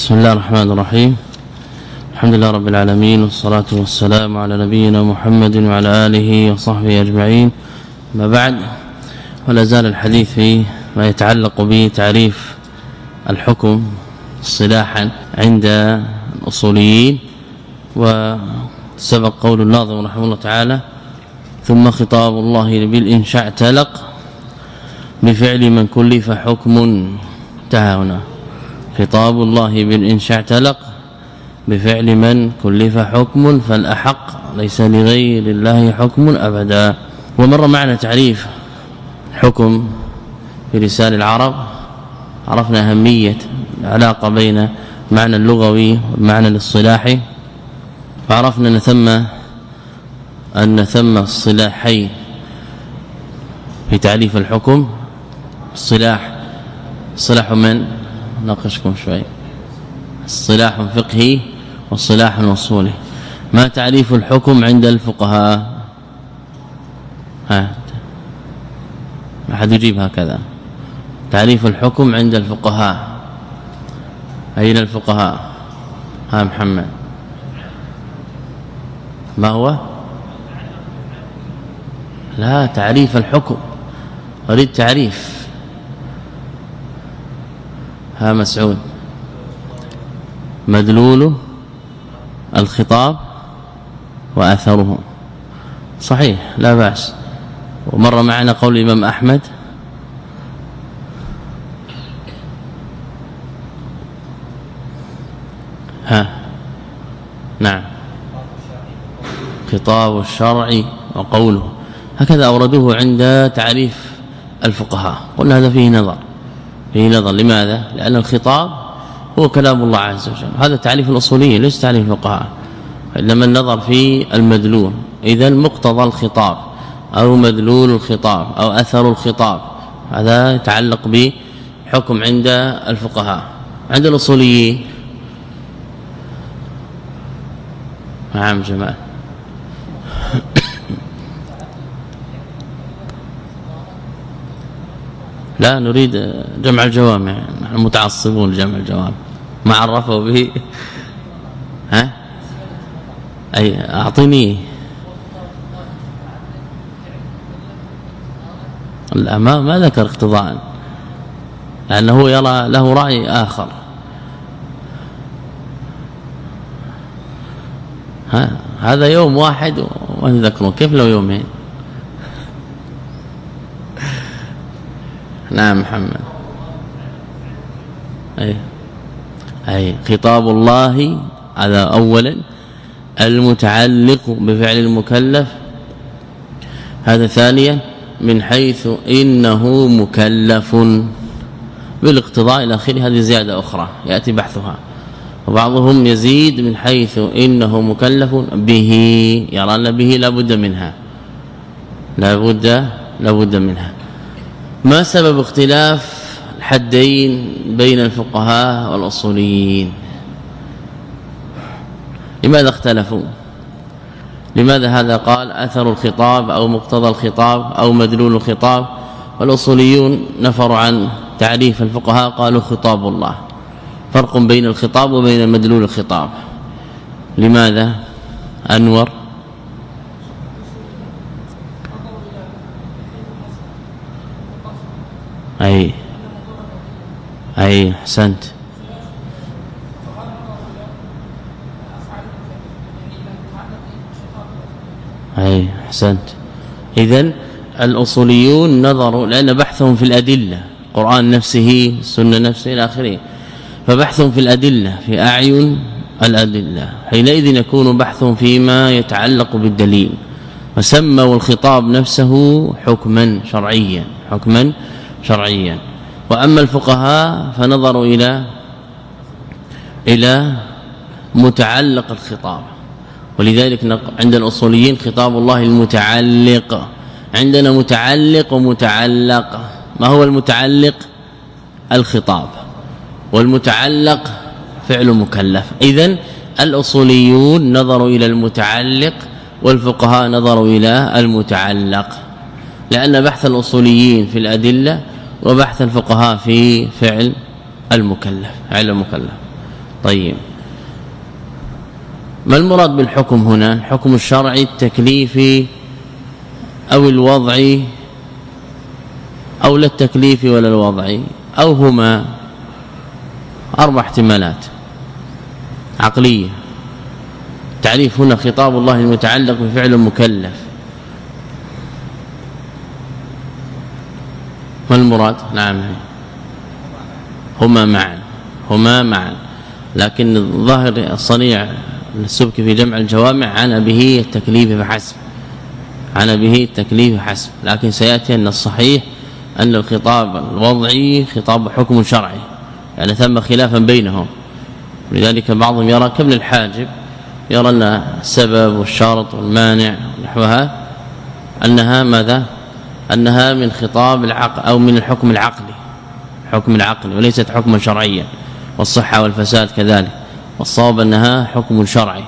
بسم الله الرحمن الرحيم. الحمد لله رب العالمين والصلاة والسلام على نبينا محمد وعلى آله وصحبه أجمعين. ما بعد ولا زال الحديث في ما يتعلق بتعريف الحكم صلاحا عند الأصوليين وسبق قول الناظم رحمه الله تعالى ثم خطاب الله بالإنشاء اعتلق بفعل من كلف حكم هنا خطاب الله بالإنشاء اعتلق بفعل من كلف حكم فالأحق ليس لغير الله حكم أبدا. ومر معنا تعريف حكم في رسال العرب. عرفنا أهمية العلاقة بين معنى اللغوي والمعنى الاصطلاحي. فعرفنا أن ثم أن ثم الصلاحين في تعريف الحكم. الصلاح صلاح من؟ ناقشكم شوي. الصلاح فقهي والصلاح اصولي ما تعريف الحكم عند الفقهاء؟ ها. ما حد يجيب هكذا. تعريف الحكم عند الفقهاء. أين الفقهاء؟ ها محمد. ما هو؟ لا تعريف الحكم. أريد تعريف. ها مسعود. مدلول الخطاب وأثره. صحيح لا بأس. ومر معنا قول الإمام أحمد ها نعم. خطاب الشرع وقوله. هكذا أوردوه عند تعريف الفقهاء. قلنا هذا فيه نظر. فيه نظر. لماذا؟ لأن الخطاب هو كلام الله عز وجل. هذا تعريف الاصولي ليس تعريف الفقهاء إنما النظر في المدلول. إذا مقتضى الخطاب أو مدلول الخطاب أو أثر الخطاب هذا يتعلق بحكم عند الفقهاء. عند الأصوليين. نعم جمال لا نريد جمع الجوامع نحن متعصبون لجمع الجوامع. ما عرفوا به. ها؟ أي اعطني لا ما ذكر اقتضاء. لأنه يرى له رأي آخر. ها؟ هذا يوم واحد ونذكره كيف لو يومين؟ نعم محمد. أي. أي. خطاب الله هذا اولا. المتعلق بفعل المكلف. هذا ثانيا. من حيث إنه مكلف. بالاقتضاء إلى آخره. هذه زيادة أخرى. يأتي بحثها. وبعضهم يزيد من حيث إنه مكلف به. يرى أن به لا بد منها. لا بد لا بد منها. ما سبب اختلاف الحدين بين الفقهاء والأصوليين؟ لماذا اختلفوا؟ لماذا هذا قال أثر الخطاب أو مقتضى الخطاب أو مدلول الخطاب؟ والأصوليون نفروا عن تعريف الفقهاء قالوا خطاب الله. فرق بين الخطاب وبين مدلول الخطاب. لماذا؟ أنور اي أي احسنت أي احسنت اذا الأصوليون نظروا لأن بحثهم في الأدلة القران نفسه السنة نفسه إلى آخره. فبحث في الأدلة في أعين الأدلة. حينئذ يكون بحث فيما يتعلق بالدليل. وسموا الخطاب نفسه حكما شرعيا حكما شرعيا. وأما الفقهاء فنظروا إلى إلى متعلق الخطاب. ولذلك عند الأصوليين خطاب الله المتعلق. عندنا متعلق ومتعلق. ما هو المتعلق؟ الخطاب. والمتعلق فعل مكلف. اذا الأصوليون نظروا إلى المتعلق والفقهاء نظروا إلى المتعلق. لأن بحث الأصوليين في الأدلة وبحث الفقهاء في فعل المكلف فعل المكلف. طيب. ما المراد بالحكم هنا؟ الحكم الشرعي التكليفي أو الوضعي أو لا التكليفي ولا الوضعي أو هما أربع احتمالات. عقلية. تعريف هنا خطاب الله المتعلق بفعل المكلف ما المراد؟ نعم. هما معا. هما معا. لكن ظاهر الصنيع السبك في جمع الجوامع عن به التكليف فحسب. عن به التكليف فحسب. لكن سيأتي أن الصحيح أن الخطاب الوضعي خطاب حكم شرعي. يعني ثم خلافا بينهم. لذلك بعضهم يرى كابن الحاجب يرى أن السبب والشرط والمانع نحوها أنها ماذا؟ أنها من خطاب العقل أو من الحكم العقلي حكم العقل وليست حكما شرعيا والصحة والفساد كذلك والصواب أنها حكم شرعي.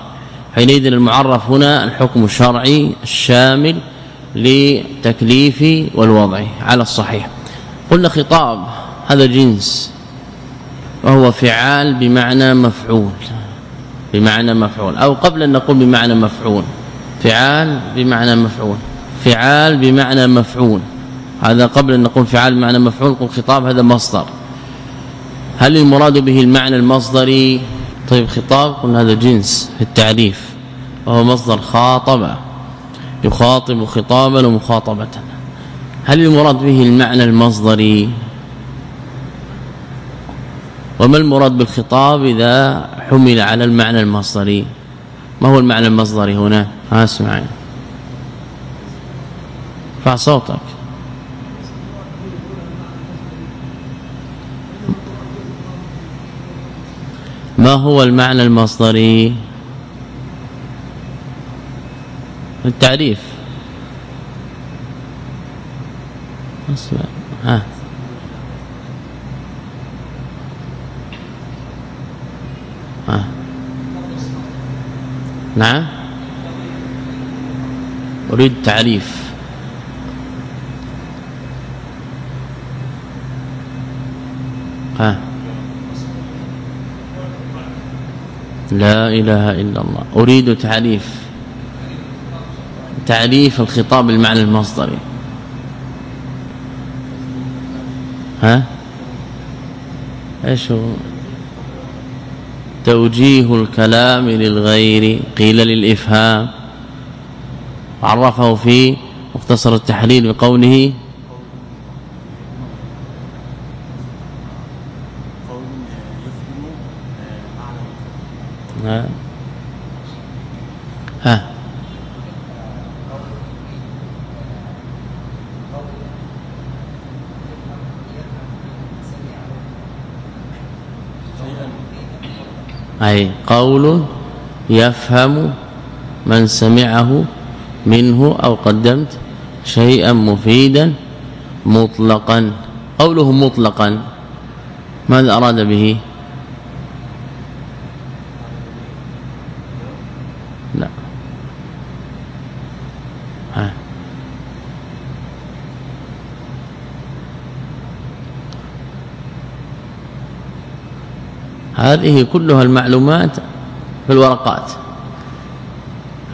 حينئذ المعرف هنا الحكم الشرعي الشامل لتكليف والوضع على الصحيح. قلنا خطاب هذا جنس وهو فعال بمعنى مفعول بمعنى مفعول أو قبل أن نقول بمعنى مفعول فعال بمعنى مفعول. فعال بمعنى مفعول. هذا قبل أن نقول فعال بمعنى مفعول قل خطاب هذا مصدر. هل المراد به المعنى المصدري؟ طيب خطاب قلنا هذا جنس في التعريف وهو مصدر خاطبة يخاطب خطابا ومخاطبة. هل المراد به المعنى المصدري؟ وما المراد بالخطاب إذا حمل على المعنى المصدري؟ ما هو المعنى المصدري هنا؟ ها اسمعي. ارفع صوتك. ما هو المعنى المصدري؟ التعريف. اسمع ها. ها. نعم. أريد تعريف. ها. لا إله إلا الله. أريد تعريف. تعريف الخطاب المعنى المصدري. ها؟ إيش هو؟ توجيه الكلام للغير قيل للإفهام. عرفه في مختصر التحليل بقوله أي قول يفهم من سمعه منه أو قدمت شيئا مفيدا مطلقا. قوله مطلقا ماذا أراد به؟ هذه كلها المعلومات في الورقات.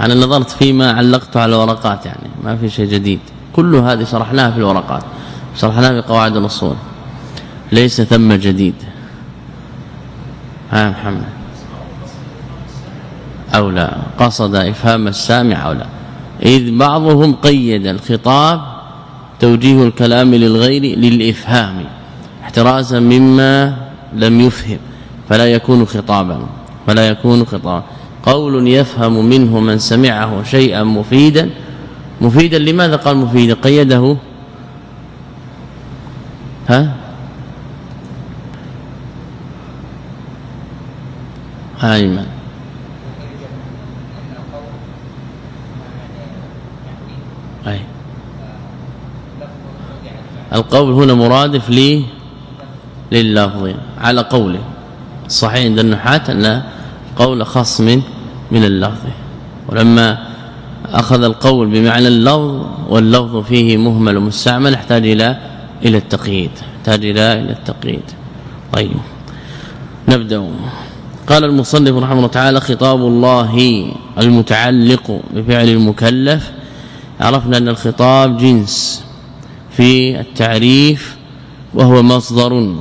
أنا نظرت فيما علقته على الورقات يعني ما في شيء جديد. كل هذه شرحناها في الورقات شرحناها في قواعد الأصول. ليس ثم جديد. ها محمد. أو لا قصد إفهام السامع أو لا. إذ بعضهم قيد الخطاب توجيه الكلام للغير للإفهام احترازا مما لم يفهم. فلا يكون خطابا فلا يكون خطابا. قول يفهم منه من سمعه شيئا مفيدا. مفيدا لماذا قال مفيدا؟ قيده. ها؟ ايمن أي. القول هنا مرادف لي لللفظ على قوله. صحيح عند النحاة أن قول خصم من اللفظ. ولما أخذ القول بمعنى اللفظ واللفظ فيه مهمل ومستعمل احتاج إلى إلى التقييد احتاج إلى إلى التقييد. طيب. نبدأ. قال المصنف رحمه الله تعالى خطاب الله المتعلق بفعل المكلف. عرفنا أن الخطاب جنس في التعريف وهو مصدر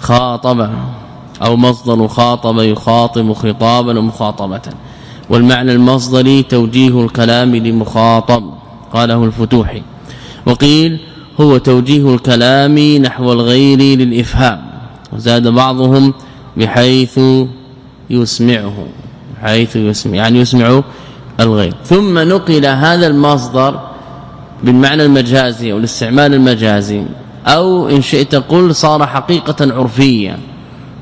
خاطب. أو مصدر خاطب يخاطب خطابا ومخاطبة والمعنى المصدري توجيه الكلام لمخاطب قاله الفتوحي. وقيل هو توجيه الكلام نحو الغير للإفهام. وزاد بعضهم بحيث يسمعه حيث يسمع يعني يسمع الغير. ثم نقل هذا المصدر بالمعنى المجازي أو الاستعمال المجازي. أو إن شئت قل صار حقيقة عرفية.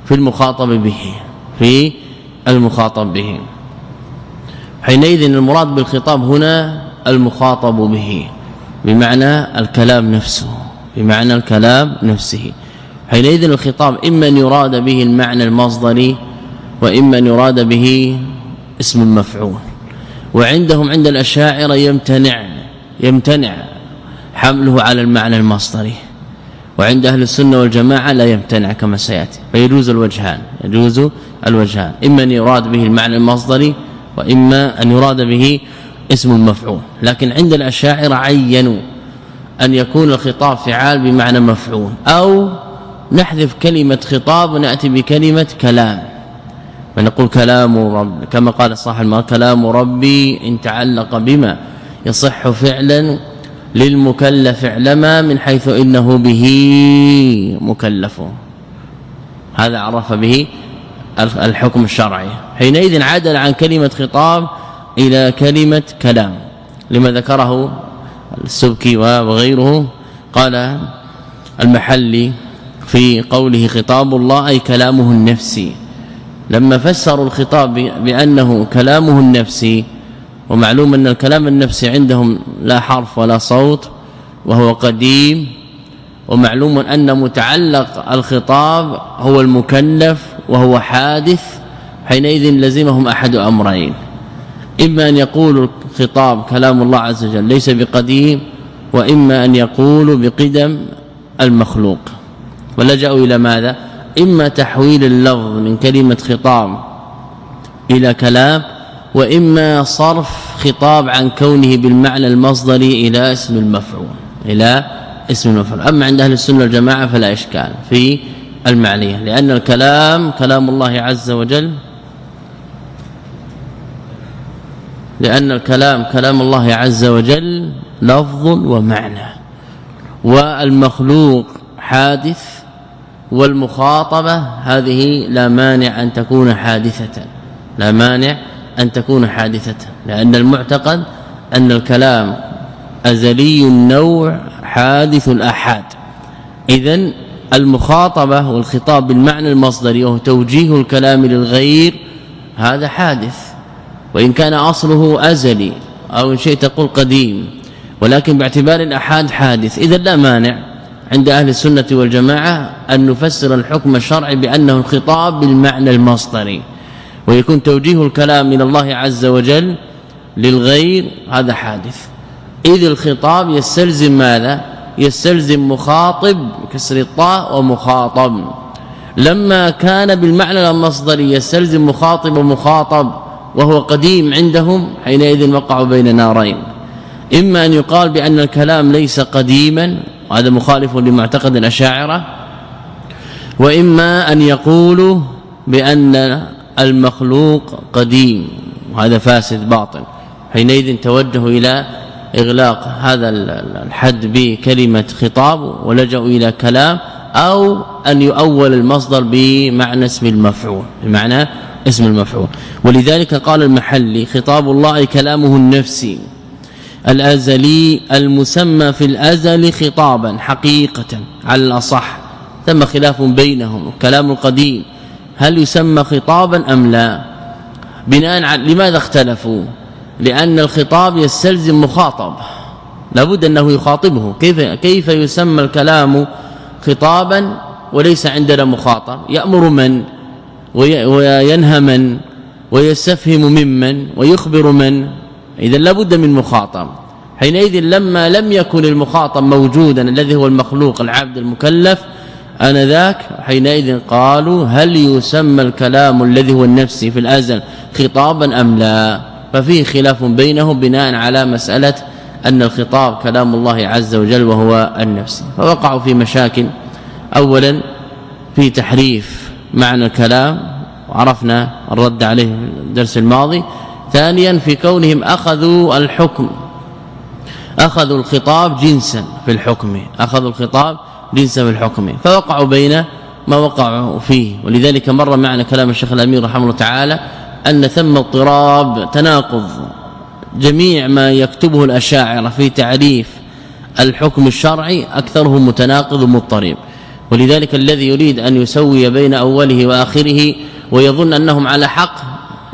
في المخاطب به في المخاطب به. حينئذ المراد بالخطاب هنا المخاطب به بمعنى الكلام نفسه بمعنى الكلام نفسه. حينئذ الخطاب إما أن يراد به المعنى المصدري وإما أن يراد به اسم المفعول وعندهم عند الأشاعرة يمتنع يمتنع حمله على المعنى المصدري. وعند أهل السنة والجماعة لا يمتنع كما سيأتي فيجوز الوجهان يجوز الوجهان إما أن يراد به المعنى المصدري وإما أن يراد به اسم المفعول لكن عند الأشاعرة عينوا أن يكون الخطاب فعال بمعنى مفعول أو نحذف كلمة خطاب ونأتي بكلمة كلام ونقول كلام رب كما قال صاحب المرء كلام ربي إن تعلق بما يصح فعلا للمكلف اعلما من حيث إنه به مكلف. هذا عرف به الحكم الشرعي. حينئذ عدل عن كلمة خطاب إلى كلمة كلام. لما ذكره السبكي وغيره قال المحلي في قوله خطاب الله أي كلامه النفسي. لما فسروا الخطاب بأنه كلامه النفسي ومعلوم أن الكلام النفسي عندهم لا حرف ولا صوت وهو قديم ومعلوم أن متعلق الخطاب هو المكلف وهو حادث حينئذ لزمهم أحد أمرين. إما أن يقول الخطاب كلام الله عز وجل ليس بقديم وإما أن يقول بقدم المخلوق. ولجأوا إلى ماذا؟ إما تحويل اللفظ من كلمة خطاب إلى كلام وإما صرف خطاب عن كونه بالمعنى المصدري إلى اسم المفعول إلى اسم المفعول. أما عند أهل السنة والجماعة فلا إشكال في المعنية لأن الكلام كلام الله عز وجل لأن الكلام كلام الله عز وجل لفظ ومعنى. والمخلوق حادث والمخاطبة هذه لا مانع أن تكون حادثة لا مانع أن تكون حادثة لأن المعتقد أن الكلام أزلي النوع حادث الأحاد. إذا المخاطبة والخطاب بالمعنى المصدري وهو توجيه الكلام للغير هذا حادث وإن كان أصله أزلي أو إن شئت تقول قديم ولكن باعتبار الأحاد حادث. إذا لا مانع عند أهل السنة والجماعة أن نفسر الحكم الشرعي بأنه الخطاب بالمعنى المصدري. ويكون توجيه الكلام من الله عز وجل للغير هذا حادث. إذ الخطاب يستلزم ماذا؟ يستلزم مخاطب بكسر الطاء ومخاطب. لما كان بالمعنى المصدري يستلزم مخاطب ومخاطب وهو قديم عندهم حينئذ وقعوا بين نارين. إما أن يقال بأن الكلام ليس قديما وهذا مخالف لمعتقد الأشاعرة. وإما أن يقولوا بأن المخلوق قديم وهذا فاسد باطل. حينئذ توجهوا إلى إغلاق هذا الحد بكلمة خطاب ولجأوا إلى كلام أو أن يؤول المصدر بمعنى اسم المفعول بمعنى اسم المفعول. ولذلك قال المحلي خطاب الله كلامه النفسي الأزلي المسمى في الأزل خطابا حقيقة على الأصح. ثم خلاف بينهم كلام القديم. هل يسمى خطابا أم لا؟ بناء على لماذا اختلفوا؟ لأن الخطاب يستلزم مخاطب. لابد أنه يخاطبه. كيف كيف يسمى الكلام خطابا وليس عندنا مخاطب؟ يأمر من؟ وينهى من؟ ويستفهم ممن؟ ويخبر من؟ اذا لابد من مخاطب. حينئذ لما لم يكن المخاطب موجودا الذي هو المخلوق العبد المكلف آنذاك حينئذ قالوا هل يسمى الكلام الذي هو النفسي في الأزل خطابا أم لا؟ ففيه خلاف بينهم بناء على مسألة أن الخطاب كلام الله عز وجل وهو النفس. فوقعوا في مشاكل. اولا في تحريف معنى الكلام وعرفنا الرد عليه الدرس الماضي. ثانيا في كونهم أخذوا الحكم أخذوا الخطاب جنسا في الحكم أخذوا الخطاب في الحكم. فوقعوا بين ما وقعوا فيه. ولذلك مر معنا كلام الشيخ الأمير رحمه الله تعالى أن ثم اضطراب تناقض جميع ما يكتبه الأشاعرة في تعريف الحكم الشرعي اكثره متناقض ومضطرب. ولذلك الذي يريد أن يسوي بين أوله وآخره ويظن أنهم على حق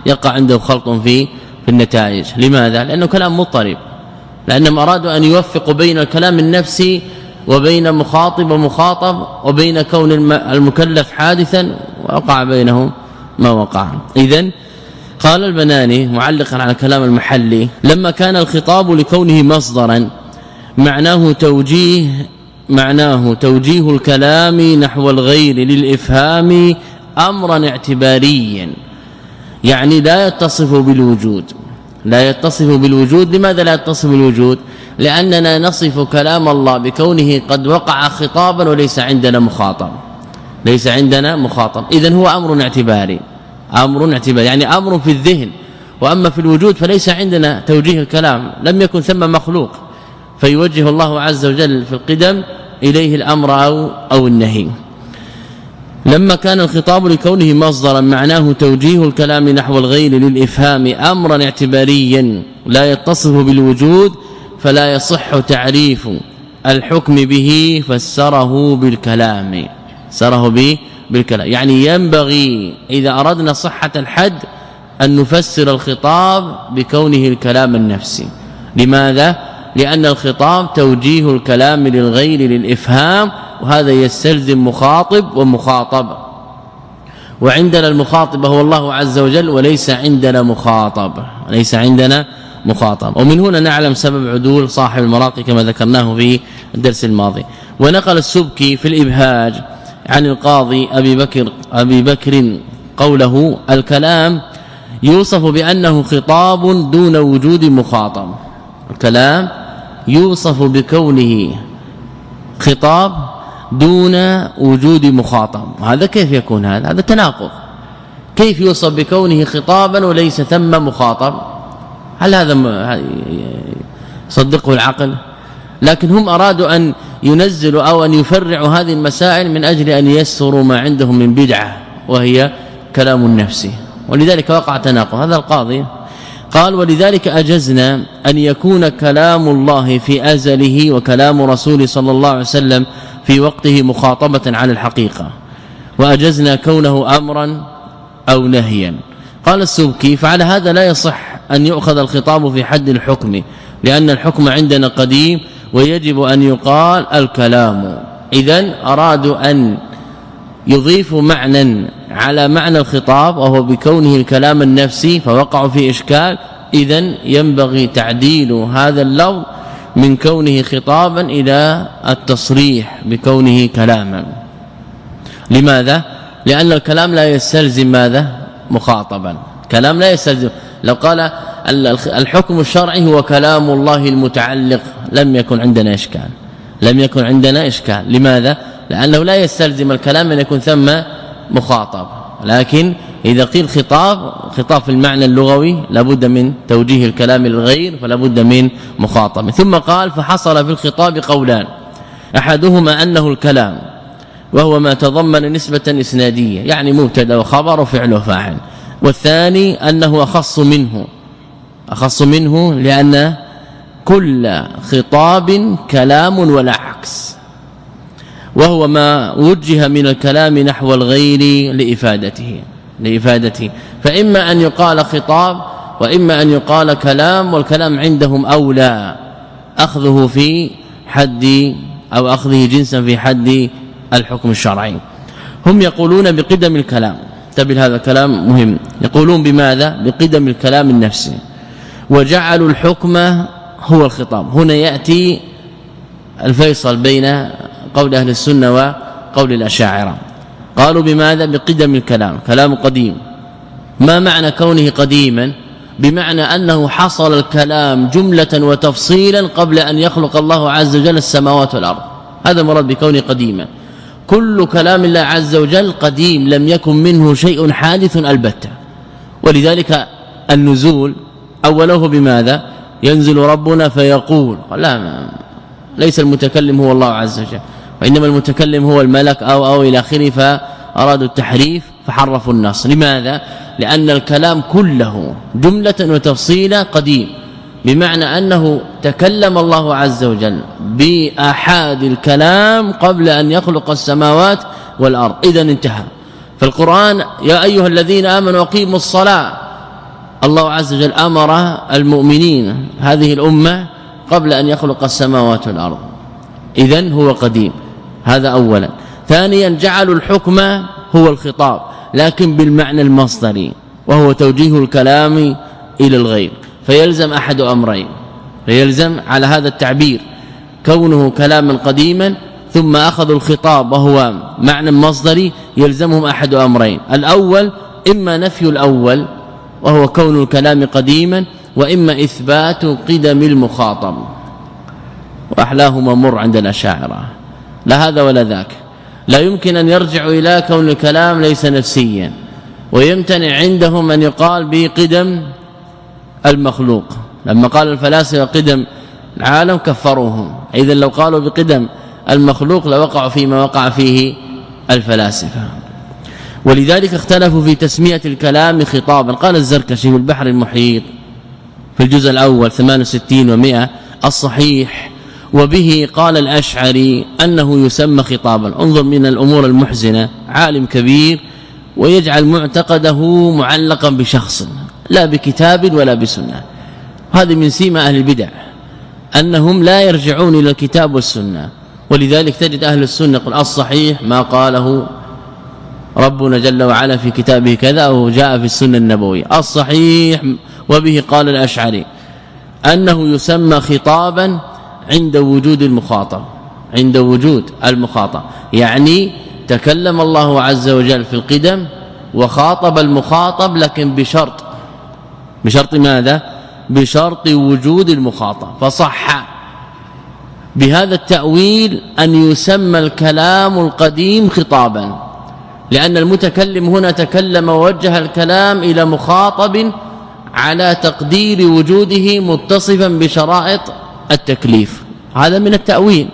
يقع عنده خلط في في النتائج. لماذا؟ لأنه كلام مضطرب. لأنهم أرادوا أن يوفقوا بين الكلام النفسي وبين مخاطب ومخاطب وبين كون المكلف حادثا ووقع بينهم ما وقع. اذا قال البناني معلقا على كلام المحلي لما كان الخطاب لكونه مصدرا معناه توجيه معناه توجيه الكلام نحو الغير للإفهام امرا اعتباريا. يعني لا يتصف بالوجود. لا يتصف بالوجود. لماذا لا يتصف بالوجود؟ لأننا نصف كلام الله بكونه قد وقع خطابا وليس عندنا مخاطب. ليس عندنا مخاطب. اذا هو أمر اعتباري. أمر اعتباري. يعني أمر في الذهن. وأما في الوجود فليس عندنا توجيه الكلام. لم يكن ثم مخلوق. فيوجه الله عز وجل في القدم إليه الأمر أو أو النهي. لما كان الخطاب لكونه مصدرا معناه توجيه الكلام نحو الغير للإفهام امرا اعتباريا لا يتصف بالوجود فلا يصح تعريف الحكم به فسره بالكلام. سره به بالكلام. يعني ينبغي إذا أردنا صحة الحد أن نفسر الخطاب بكونه الكلام النفسي. لماذا؟ لأن الخطاب توجيه الكلام للغير للإفهام وهذا يستلزم مخاطب ومخاطب. وعندنا المخاطب هو الله عز وجل وليس عندنا مخاطب. ليس عندنا مخاطب. ومن هنا نعلم سبب عدول صاحب المراقي كما ذكرناه في الدرس الماضي. ونقل السبكي في الإبهاج عن القاضي أبي بكر أبي بكر قوله الكلام يوصف بأنه خطاب دون وجود مخاطب. الكلام يوصف بكونه خطاب دون وجود مخاطب. هذا كيف يكون هذا؟ هذا تناقض. كيف يوصف بكونه خطابا وليس ثم مخاطب؟ هل هذا صدقه العقل لكن هم أرادوا أن ينزلوا أو أن يفرعوا هذه المسائل من أجل أن ييسروا ما عندهم من بدعة وهي كلام النفس. ولذلك وقع تناقض. هذا القاضي قال ولذلك أجزنا أن يكون كلام الله في أزله وكلام رسول صلى الله عليه وسلم في وقته مخاطبة على الحقيقة. وأجزنا كونه أمرا أو نهيا. قال السبكي فعلى هذا لا يصح أن يؤخذ الخطاب في حد الحكم لأن الحكم عندنا قديم ويجب أن يقال الكلام. اذا ارادوا أن يضيفوا معنى على معنى الخطاب وهو بكونه الكلام النفسي فوقعوا في إشكال. اذا ينبغي تعديل هذا اللفظ من كونه خطابا إلى التصريح بكونه كلاما. لماذا؟ لأن الكلام لا يستلزم ماذا؟ مخاطبا. كلام لا يستلزم. لو قال الحكم الشرعي هو كلام الله المتعلق لم يكن عندنا إشكال. لم يكن عندنا إشكال. لماذا؟ لأنه لا يستلزم الكلام أن يكون ثم مخاطب. لكن إذا قيل خطاب خطاب في المعنى اللغوي لابد من توجيه الكلام للغير فلا بد من مخاطبة. ثم قال فحصل في الخطاب قولان. أحدهما أنه الكلام وهو ما تضمن نسبة إسنادية يعني مبتدأ وخبر وفعل وفاعل. والثاني أنه أخص منه. أخص منه لأن كل خطاب كلام ولا عكس. وهو ما وجه من الكلام نحو الغير لإفادته. لإفادته. فإما أن يقال خطاب وإما أن يقال كلام والكلام عندهم أولى. أخذه في حد أو أخذه جنسا في حد الحكم الشرعي. هم يقولون بقدم الكلام. تبل هذا كلام مهم. يقولون بماذا؟ بقدم الكلام النفسي. وجعلوا الحكم هو الخطاب. هنا يأتي الفيصل بين قول أهل السنة قول الأشاعرة. قالوا بماذا؟ بقدم الكلام. كلام قديم. ما معنى كونه قديما؟ بمعنى أنه حصل الكلام جملة وتفصيلا قبل أن يخلق الله عز وجل السماوات والأرض. هذا مراد بكونه قديما. كل كلام الله عز وجل قديم لم يكن منه شيء حادث البتة. ولذلك النزول أوله بماذا؟ ينزل ربنا فيقول. لا ليس المتكلم هو الله عز وجل. وإنما المتكلم هو الملك أو أو إلى آخره فأرادوا التحريف فحرفوا النص. لماذا؟ لأن الكلام كله جملة وتفصيلا قديم. بمعنى أنه تكلم الله عز وجل بآحاد الكلام قبل أن يخلق السماوات والأرض. اذا انتهى. فالقرآن يا أيها الذين آمنوا أقيموا الصلاة. الله عز وجل أمر المؤمنين هذه الأمة قبل أن يخلق السماوات والأرض. اذا هو قديم. هذا اولا. ثانيا جعلوا الحكم هو الخطاب لكن بالمعنى المصدري وهو توجيه الكلام إلى الغير. فيلزم أحد أمرين فيلزم على هذا التعبير كونه كلاما قديما ثم أخذوا الخطاب وهو معنى مصدري يلزمهم أحد أمرين الأول إما نفي الأول وهو كون الكلام قديما وإما إثبات قدم المخاطب وأحلاهما مر عند الأشاعرة لا هذا ولا ذاك لا يمكن أن يرجع إلى كون الكلام ليس نفسيا ويمتنع عندهم أن يقال بقدم المخلوق. لما قال الفلاسفة قدم العالم كفروهم. اذا لو قالوا بقدم المخلوق لوقعوا فيما وقع فيه الفلاسفة. ولذلك اختلفوا في تسمية الكلام خطابا. قال الزركشي في البحر المحيط في الجزء الأول 68 و100 الصحيح. وبه قال الأشعري أنه يسمى خطابا. انظر من الأمور المحزنة عالم كبير ويجعل معتقده معلقا بشخص. لا بكتاب ولا بسنة. هذه من سيما أهل البدع أنهم لا يرجعون إلى الكتاب والسنة. ولذلك تجد أهل السنة يقول الصحيح ما قاله ربنا جل وعلا في كتابه كذا أو جاء في السنة النبوية. الصحيح وبه قال الأشعري أنه يسمى خطابا عند وجود المخاطب عند وجود المخاطب. يعني تكلم الله عز وجل في القدم وخاطب المخاطب لكن بشرط بشرط ماذا؟ بشرط وجود المخاطب. فصح بهذا التأويل أن يسمى الكلام القديم خطابا لأن المتكلم هنا تكلم ووجه الكلام إلى مخاطب على تقدير وجوده متصفا بشرائط التكليف. هذا من التأويل.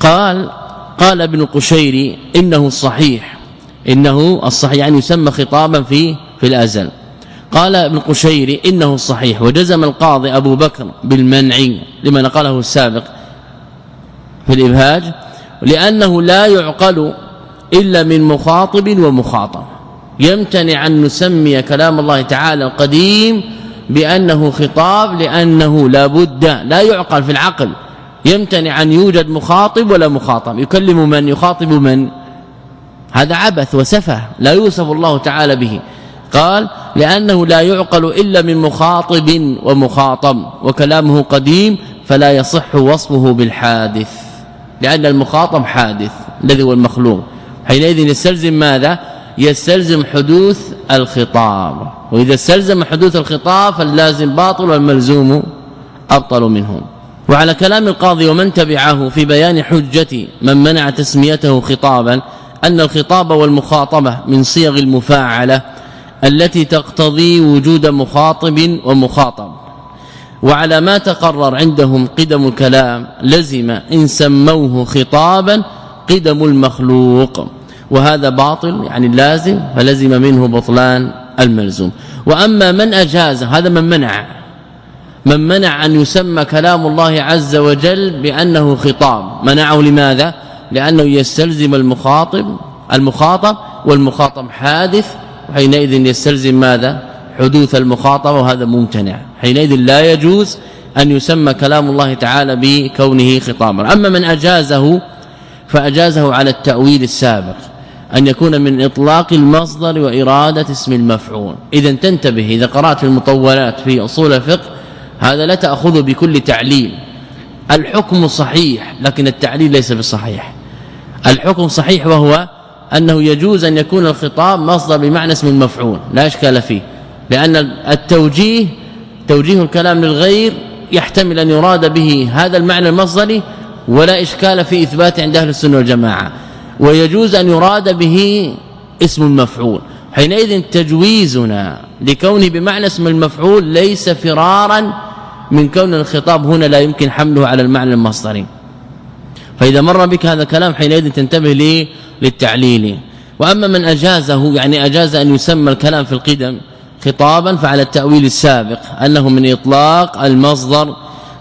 قال قال ابن القشيري إنه الصحيح إنه الصحيح يعني يسمى خطابا في في الأزل. قال ابن القشيري إنه الصحيح وجزم القاضي أبو بكر بالمنع لما نقله السابق في الإبهاج لأنه لا يعقل إلا من مخاطب ومخاطب. يمتنع أن نسمي كلام الله تعالى القديم بأنه خطاب لأنه لا بد لا يعقل في العقل. يمتنع أن يوجد مخاطب ولا مخاطب. يكلم من؟ يخاطب من؟ هذا عبث وسفه لا يوصف الله تعالى به. قال لأنه لا يعقل إلا من مخاطب ومخاطب وكلامه قديم فلا يصح وصفه بالحادث لأن المخاطب حادث الذي هو المخلوق. حينئذ يستلزم ماذا؟ يستلزم حدوث الخطاب. وإذا استلزم حدوث الخطاب فاللازم باطل والملزوم أبطل منه وعلى كلام القاضي ومن تبعه في بيان حجة من منع تسميته خطابا أن الخطاب والمخاطبة من صيغ المفاعلة التي تقتضي وجود مخاطب ومخاطب. وعلى ما تقرر عندهم قدم الكلام لزم إن سموه خطابا قدم المخلوق. وهذا باطل يعني لازم فلزم منه بطلان الملزوم. وأما من أجاز هذا من منع. من منع أن يسمى كلام الله عز وجل بأنه خطاب. منعه لماذا؟ لأنه يستلزم المخاطب المخاطب والمخاطب حادث وحينئذ يستلزم ماذا؟ حدوث المخاطبة وهذا ممتنع. حينئذ لا يجوز أن يسمى كلام الله تعالى بكونه خطابا. أما من أجازه فأجازه على التأويل السابق أن يكون من إطلاق المصدر وإرادة اسم المفعول. اذا تنتبه إذا قرأت المطولات في أصول الفقه هذا لا تأخذ بكل تعليل. الحكم صحيح لكن التعليل ليس بالصحيح الحكم صحيح وهو أنه يجوز أن يكون الخطاب مصدر بمعنى اسم المفعول لا إشكال فيه لأن التوجيه توجيه الكلام للغير يحتمل أن يراد به هذا المعنى المصدري ولا إشكال في إثبات عند أهل السنة والجماعة. ويجوز أن يراد به اسم المفعول حينئذ تجويزنا لكونه بمعنى اسم المفعول ليس فرارا من كون الخطاب هنا لا يمكن حمله على المعنى المصدري. فإذا مر بك هذا الكلام حينئذ تنتبه للتعليل. وأما من أجازه يعني أجاز أن يسمى الكلام في القدم خطابا فعلى التأويل السابق أنه من إطلاق المصدر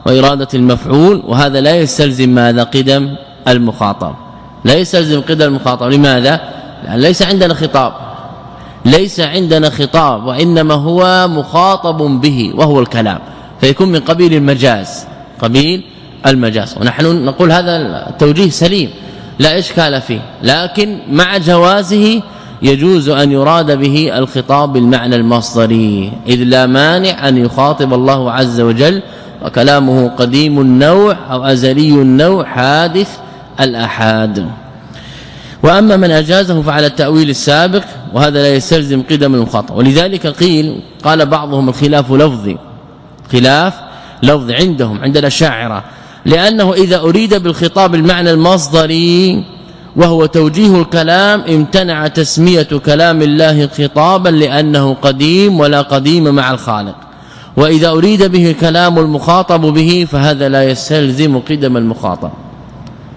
وإرادة المفعول وهذا لا يستلزم ماذا؟ قدم المخاطب. لا يستلزم قدم المخاطب. لماذا؟ لأن ليس عندنا خطاب. ليس عندنا خطاب وإنما هو مخاطب به وهو الكلام. فيكون من قبيل المجاز. قبيل المجاز. ونحن نقول هذا التوجيه سليم. لا إشكال فيه. لكن مع جوازه يجوز أن يراد به الخطاب بالمعنى المصدري إذ لا مانع أن يخاطب الله عز وجل وكلامه قديم النوع أو أزلي النوع حادث الأحاد. وأما من أجازه فعلى التأويل السابق وهذا لا يستلزم قدم المخاطب ولذلك قيل قال بعضهم الخلاف لفظي. خلاف لفظ عندهم عند الاشاعره لأنه إذا أريد بالخطاب المعنى المصدري وهو توجيه الكلام امتنع تسمية كلام الله خطابا لأنه قديم ولا قديم مع الخالق. وإذا أريد به كلام المخاطب به فهذا لا يستلزم قدم المخاطب.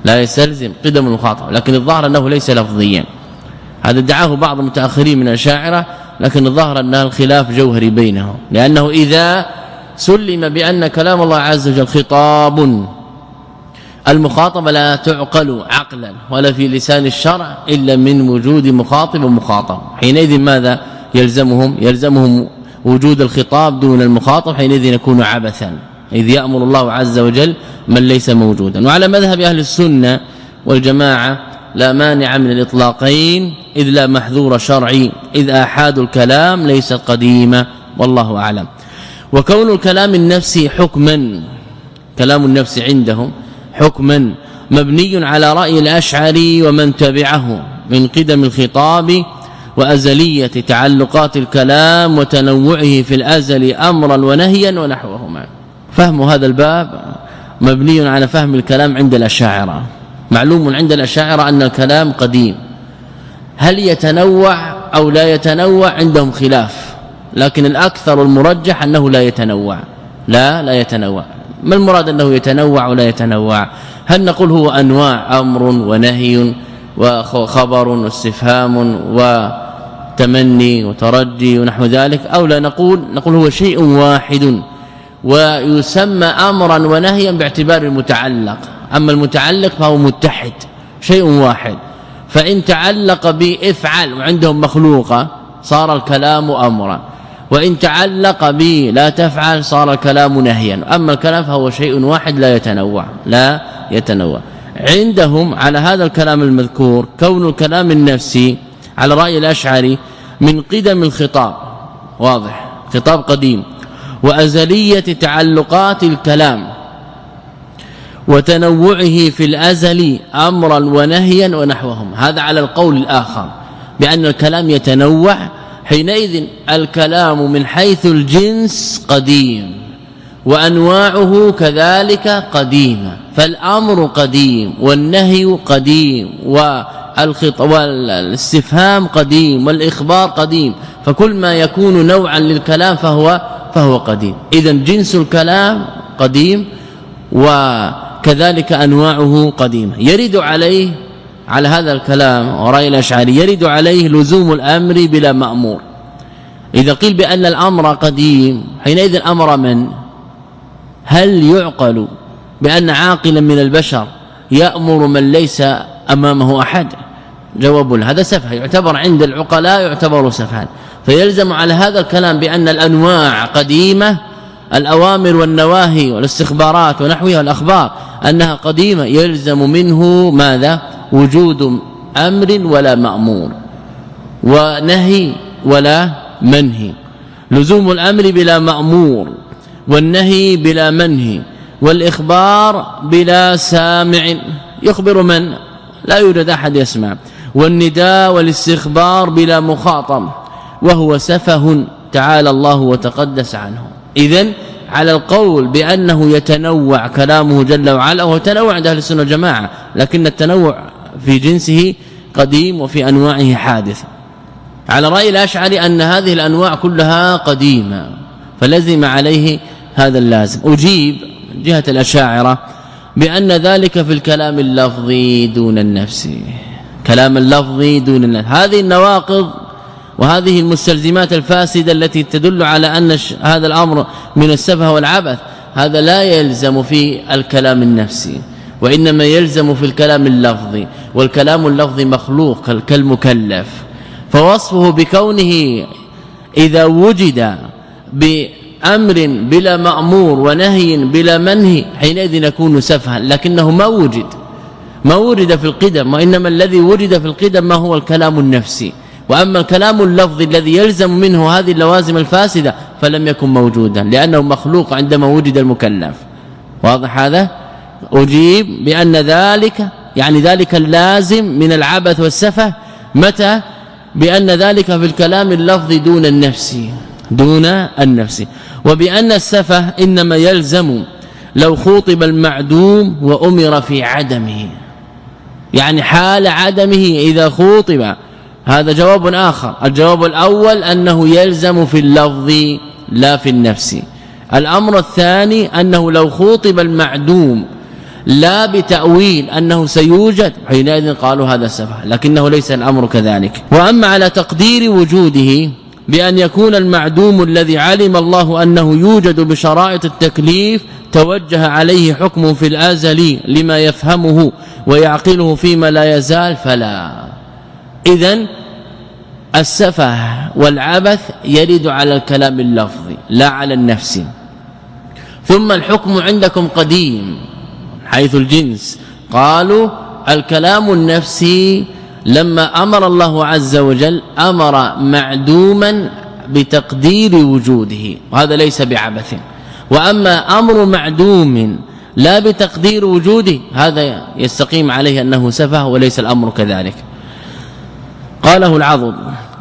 لا يستلزم قدم المخاطب. لكن الظاهر أنه ليس لفظيا. هذا ادعاه بعض المتأخرين من الأشاعرة لكن الظاهر أن الخلاف جوهري بينهم. لأنه إذا سلم بأن كلام الله عز وجل خطاب. المخاطبة لا تعقل عقلا ولا في لسان الشرع إلا من وجود مخاطب ومخاطب. حينئذ ماذا يلزمهم؟ يلزمهم وجود الخطاب دون المخاطب حينئذ يكون عبثا. إذ يأمر الله عز وجل من ليس موجودا. وعلى مذهب أهل السنة والجماعة لا مانع من الإطلاقين إذ لا محذور شرعي إذ آحاد الكلام ليست قديمه والله أعلم. وكون الكلام النفسي حكما كلام النفس عندهم حكما مبني على رأي الأشعري ومن تبعه من قدم الخطاب وأزلية تعلقات الكلام وتنوعه في الأزل امرا ونهيا ونحوهما. فهم هذا الباب مبني على فهم الكلام عند الأشاعرة. معلوم عند الأشاعرة أن الكلام قديم. هل يتنوع أو لا يتنوع؟ عندهم خلاف. لكن الأكثر المرجح أنه لا يتنوع. لا لا يتنوع. ما المراد أنه يتنوع ولا يتنوع؟ هل نقول هو أنواع أمر ونهي وخبر واستفهام وتمني وترجي ونحو ذلك؟ أو لا نقول نقول هو شيء واحد ويسمى أمرا ونهيا باعتبار المتعلق. أما المتعلق فهو متحد شيء واحد. فإن تعلق بإفعل وعندهم مخلوقة صار الكلام أمرا. وإن تعلق به لا تفعل صار الكلام نهيا. أما الكلام فهو شيء واحد لا يتنوع لا يتنوع. عندهم على هذا الكلام المذكور كون الكلام النفسي على رأي الأشعري من قدم الخطاب. واضح خطاب قديم. وأزلية تعلقات الكلام وتنوعه في الأزل امرا ونهيا ونحوهم. هذا على القول الآخر بأن الكلام يتنوع حينئذ الكلام من حيث الجنس قديم وأنواعه كذلك قديمه فالأمر قديم والنهي قديم والخطاب والاستفهام قديم والإخبار قديم فكل ما يكون نوعا للكلام فهو فهو قديم. اذا جنس الكلام قديم وكذلك أنواعه قديمة. يرد عليه على هذا الكلام ورأي الأشعري يرد عليه لزوم الأمر بلا مأمور. إذا قيل بأن الأمر قديم حينئذ الأمر من؟ هل يعقل بأن عاقلا من البشر يأمر من ليس أمامه أحد؟ جواب هذا سفه يعتبر عند العقلاء يعتبر سفها. فيلزم على هذا الكلام بأن الأنواع قديمة الأوامر والنواهي والاستخبارات ونحوها الأخبار أنها قديمة يلزم منه ماذا؟ وجود أمر ولا مأمور ونهي ولا منهي. لزوم الأمر بلا مأمور والنهي بلا منهي والإخبار بلا سامع. يخبر من؟ لا يوجد أحد يسمع. والنداء والاستخبار بلا مخاطب وهو سفه تعالى الله وتقدس عنه. اذا على القول بأنه يتنوع كلامه جل وعلا وهو تنوع عند أهل السنة والجماعة لكن التنوع في جنسه قديم وفي أنواعه حادث. على رأي الأشعري أن هذه الأنواع كلها قديمة فلزم عليه هذا اللازم. أجيب جهة الأشاعرة بأن ذلك في الكلام اللفظي دون النفسي كلام اللفظي دون النفس. هذه النواقض وهذه المستلزمات الفاسدة التي تدل على أن هذا الأمر من السفه والعبث هذا لا يلزم في الكلام النفسي وإنما يلزم في الكلام اللفظي. والكلام اللفظي مخلوق كالمكلف. فوصفه بكونه إذا وجد بأمر بلا مأمور ونهي بلا منهي حينئذ يكون سفها لكنه ما وجد. ما ورد في القدم وإنما الذي ورد في القدم ما هو الكلام النفسي. وأما الكلام اللفظي الذي يلزم منه هذه اللوازم الفاسدة فلم يكن موجودا لأنه مخلوق عندما وجد المكلف. واضح هذا؟ أجيب بأن ذلك يعني ذلك اللازم من العبث والسفه. متى؟ بأن ذلك في الكلام اللفظي دون النفس دون النفس. وبأن السفه إنما يلزم لو خوطب المعدوم وأمر في عدمه. يعني حال عدمه إذا خوطب. هذا جواب آخر. الجواب الأول أنه يلزم في اللفظ لا في النفس. الأمر الثاني أنه لو خوطب المعدوم لا بتأويل أنه سيوجد حينئذ قالوا هذا سفه لكنه ليس الأمر كذلك. وأما على تقدير وجوده بأن يكون المعدوم الذي علم الله أنه يوجد بشرائط التكليف توجه عليه حكم في الأزل لما يفهمه ويعقله فيما لا يزال فلا. اذا السفه والعبث يرد على الكلام اللفظي لا على النفس. ثم الحكم عندكم قديم. حيث الجنس. قالوا الكلام النفسي لما أمر الله عز وجل أمر معدوما بتقدير وجوده وهذا ليس بعبث. وأما أمر معدوم لا بتقدير وجوده هذا يستقيم عليه أنه سفه وليس الأمر كذلك. قاله العضد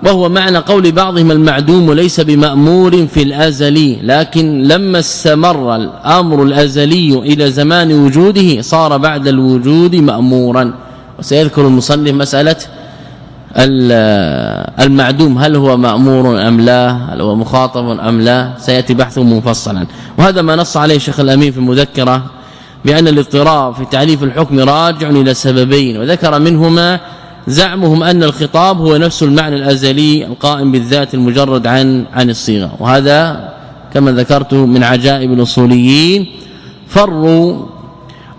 وهو معنى قول بعضهم المعدوم ليس بمأمور في الازلي لكن لما استمر الأمر الأزلي إلى زمان وجوده صار بعد الوجود مأمورا. وسيذكر المصنف مسألة المعدوم هل هو مأمور أم لا؟ هل هو مخاطب أم لا؟ سيأتي بحثه مفصلا. وهذا ما نص عليه الشيخ الأمين في المذكرة بأن الاضطراب في تعريف الحكم راجع إلى سببين وذكر منهما زعمهم أن الخطاب هو نفس المعنى الأزلي القائم بالذات المجرد عن عن الصيغة. وهذا كما ذكرت من عجائب الأصوليين فروا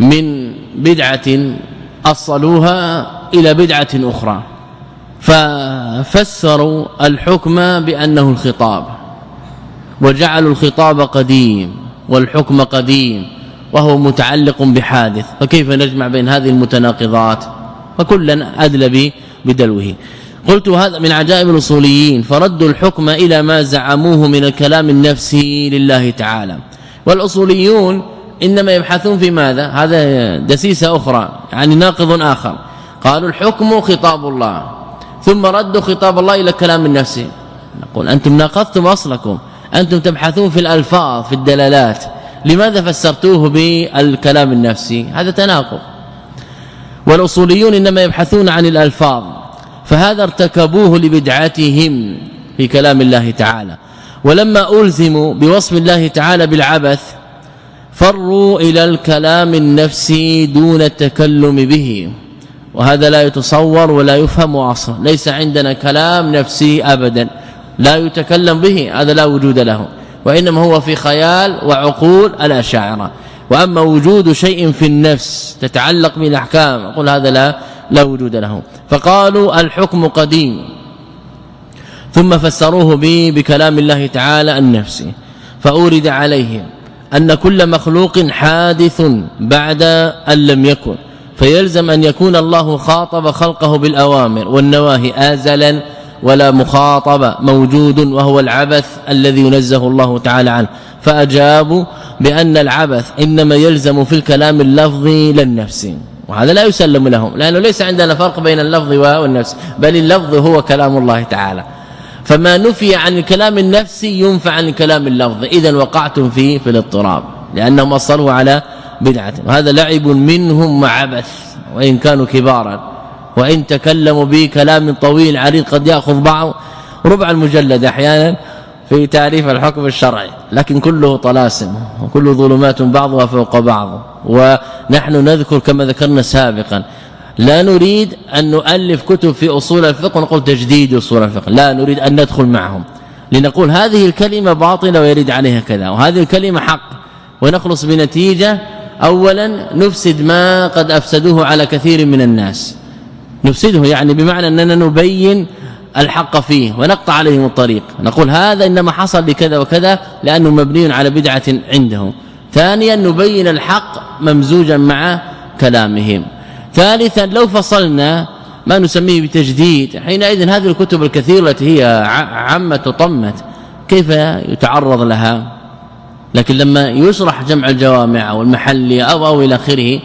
من بدعة أصلوها إلى بدعة أخرى. ففسروا الحكم بأنه الخطاب وجعلوا الخطاب قديم والحكم قديم وهو متعلق بحادث. فكيف نجمع بين هذه المتناقضات؟ فكلا أدلى بدلوه. قلت هذا من عجائب الأصوليين. فردوا الحكم إلى ما زعموه من الكلام النفسي لله تعالى. والأصوليون إنما يبحثون في ماذا؟ هذا دسيسة أخرى يعني ناقض آخر. قالوا الحكم خطاب الله ثم ردوا خطاب الله إلى الكلام النفسي. نقول أنتم ناقضتم أصلكم. أنتم تبحثون في الألفاظ في الدلالات. لماذا فسرتوه بالكلام النفسي؟ هذا تناقض. والأصوليون إنما يبحثون عن الألفاظ فهذا ارتكبوه لبدعتهم في كلام الله تعالى. ولما ألزموا بوصف الله تعالى بالعبث فروا إلى الكلام النفسي دون التكلم به. وهذا لا يتصور ولا يفهم أصلا. ليس عندنا كلام نفسي ابدا. لا يتكلم به هذا لا وجود له. وإنما هو في خيال وعقول الأشاعرة. وأما وجود شيء في النفس تتعلق بالأحكام أقول هذا لا لا وجود له. فقالوا الحكم قديم. ثم فسروه بكلام الله تعالى النفسي فأورد عليهم أن كل مخلوق حادث بعد أن لم يكن. فيلزم أن يكون الله خاطب خلقه بالأوامر والنواهي آزلا ولا مخاطب موجود وهو العبث الذي ينزه الله تعالى عنه. فأجابوا بأن العبث إنما يلزم في الكلام اللفظي للنفس. وهذا لا يسلم لهم لأنه ليس عندنا فرق بين اللفظ والنفس بل اللفظ هو كلام الله تعالى. فما نفي عن الكلام النفسي ينفع عن الكلام اللفظي اذا وقعتم فيه في الاضطراب لأنهم اصلوا على بدعة. وهذا لعب منهم وعبث وإن كانوا كبارا. وإن تكلموا به كلام طويل عريض قد يأخذ بعض ربع المجلد أحيانا. في تعريف الحكم الشرعي لكن كله طلاسم وكله ظلمات بعضها فوق بعض ونحن نذكر كما ذكرنا سابقا لا نريد أن نؤلف كتب في أصول الفقه ونقول تجديد أصول الفقه لا نريد أن ندخل معهم لنقول هذه الكلمة باطلة ويريد عليها كذا وهذه الكلمة حق ونخلص بنتيجة اولا نفسد ما قد أفسدوه على كثير من الناس نفسده يعني بمعنى أننا نبين الحق فيه ونقطع عليهم الطريق. نقول هذا إنما حصل لكذا وكذا لأنه مبني على بدعة عندهم. ثانيا نبين الحق ممزوجا مع كلامهم. ثالثا لو فصلنا ما نسميه بتجديد حينئذ هذه الكتب الكثيرة التي هي عمت وطمت كيف يتعرض لها؟ لكن لما يشرح جمع الجوامع والمحلي أو أو إلى آخره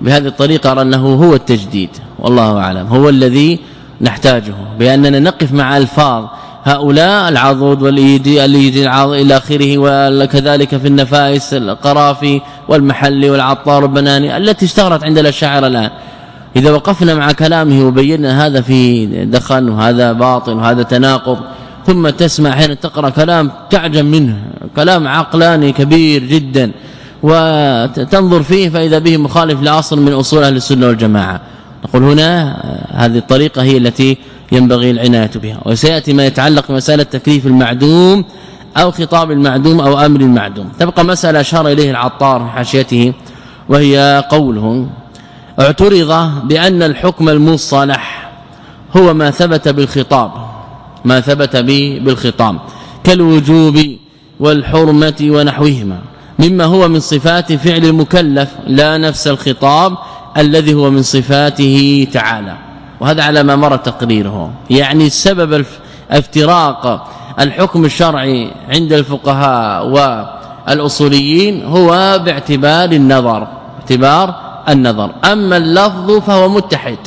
بهذه الطريقة ارى أنه هو التجديد. والله أعلم. هو الذي نحتاجه بأننا نقف مع ألفاظ هؤلاء العضد والايدي الايدي العضد إلى آخره وكذلك في النفائس القرافي والمحلي والعطار والبناني التي اشتهرت عند الاشاعره الآن. إذا وقفنا مع كلامه وبينا هذا في دخن وهذا باطل وهذا تناقض ثم تسمع حين تقرأ كلام تعجب منه كلام عقلاني كبير جدا وتنظر فيه فإذا به مخالف لأصل من أصول أهل السنة والجماعة. نقول هنا هذه الطريقة هي التي ينبغي العناية بها. وسيأتي ما يتعلق بمسألة تكليف المعدوم أو خطاب المعدوم أو أمر المعدوم. تبقى مسألة أشار إليه العطار حاشيته وهي قوله اعترض بأن الحكم المصطلح هو ما ثبت بالخطاب. ما ثبت به بالخطاب. كالوجوب والحرمة ونحوهما. مما هو من صفات فعل المكلف لا نفس الخطاب الذي هو من صفاته تعالى. وهذا على ما مر تقريره. يعني السبب افتراق الحكم الشرعي عند الفقهاء والأصوليين هو باعتبار النظر اعتبار النظر. أما اللفظ فهو متحد.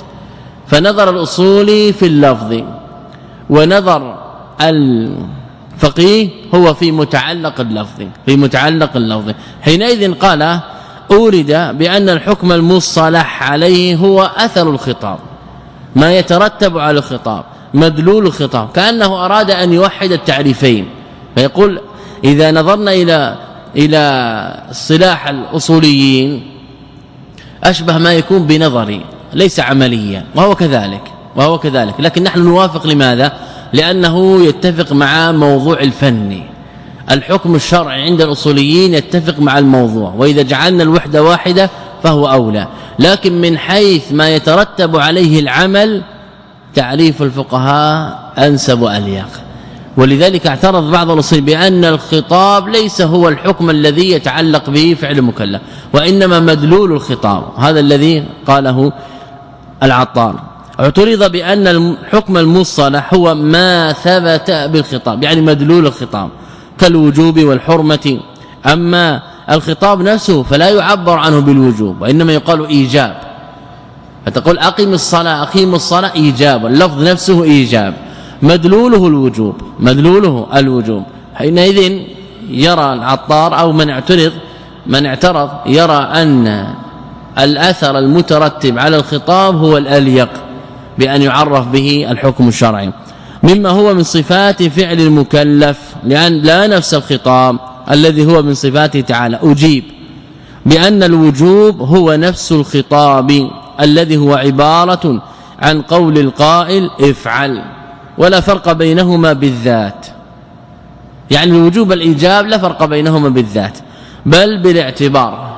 فنظر الاصولي في اللفظ ونظر الفقيه هو في متعلق اللفظ في متعلق اللفظ. حينئذ قال أورد بأن الحكم المصطلح عليه هو أثر الخطاب ما يترتب على الخطاب مدلول الخطاب كأنه أراد أن يوحد التعريفين. فيقول إذا نظرنا إلى إلى صلاح الأصوليين أشبه ما يكون بنظري ليس عمليا وهو كذلك وهو كذلك. لكن نحن نوافق لماذا؟ لأنه يتفق مع موضوع الفن. الحكم الشرعي عند الأصوليين يتفق مع الموضوع وإذا جعلنا الوحدة واحدة فهو أولى. لكن من حيث ما يترتب عليه العمل تعريف الفقهاء أنسب وأليق. ولذلك اعترض بعض الاصول بأن الخطاب ليس هو الحكم الذي يتعلق به فعل المكلف وإنما مدلول الخطاب. هذا الذي قاله العطار. اعترض بأن الحكم المصطلح هو ما ثبت بالخطاب يعني مدلول الخطاب. كالوجوب والحرمة. أما الخطاب نفسه فلا يعبر عنه بالوجوب وإنما يقال إيجاب. فتقول أقم الصلاة أقيم الصلاة إيجاب. اللفظ نفسه إيجاب. مدلوله الوجوب مدلوله الوجوب. حينئذ يرى العطار أو من اعترض من اعترض يرى أن الأثر المترتب على الخطاب هو الأليق بأن يعرف به الحكم الشرعي. مما هو من صفات فعل المكلف لأن لا نفس الخطاب الذي هو من صفاته تعالى. أجيب بأن الوجوب هو نفس الخطاب الذي هو عبارة عن قول القائل افعل. ولا فرق بينهما بالذات. يعني الوجوب الإيجاب لا فرق بينهما بالذات بل بالاعتبار.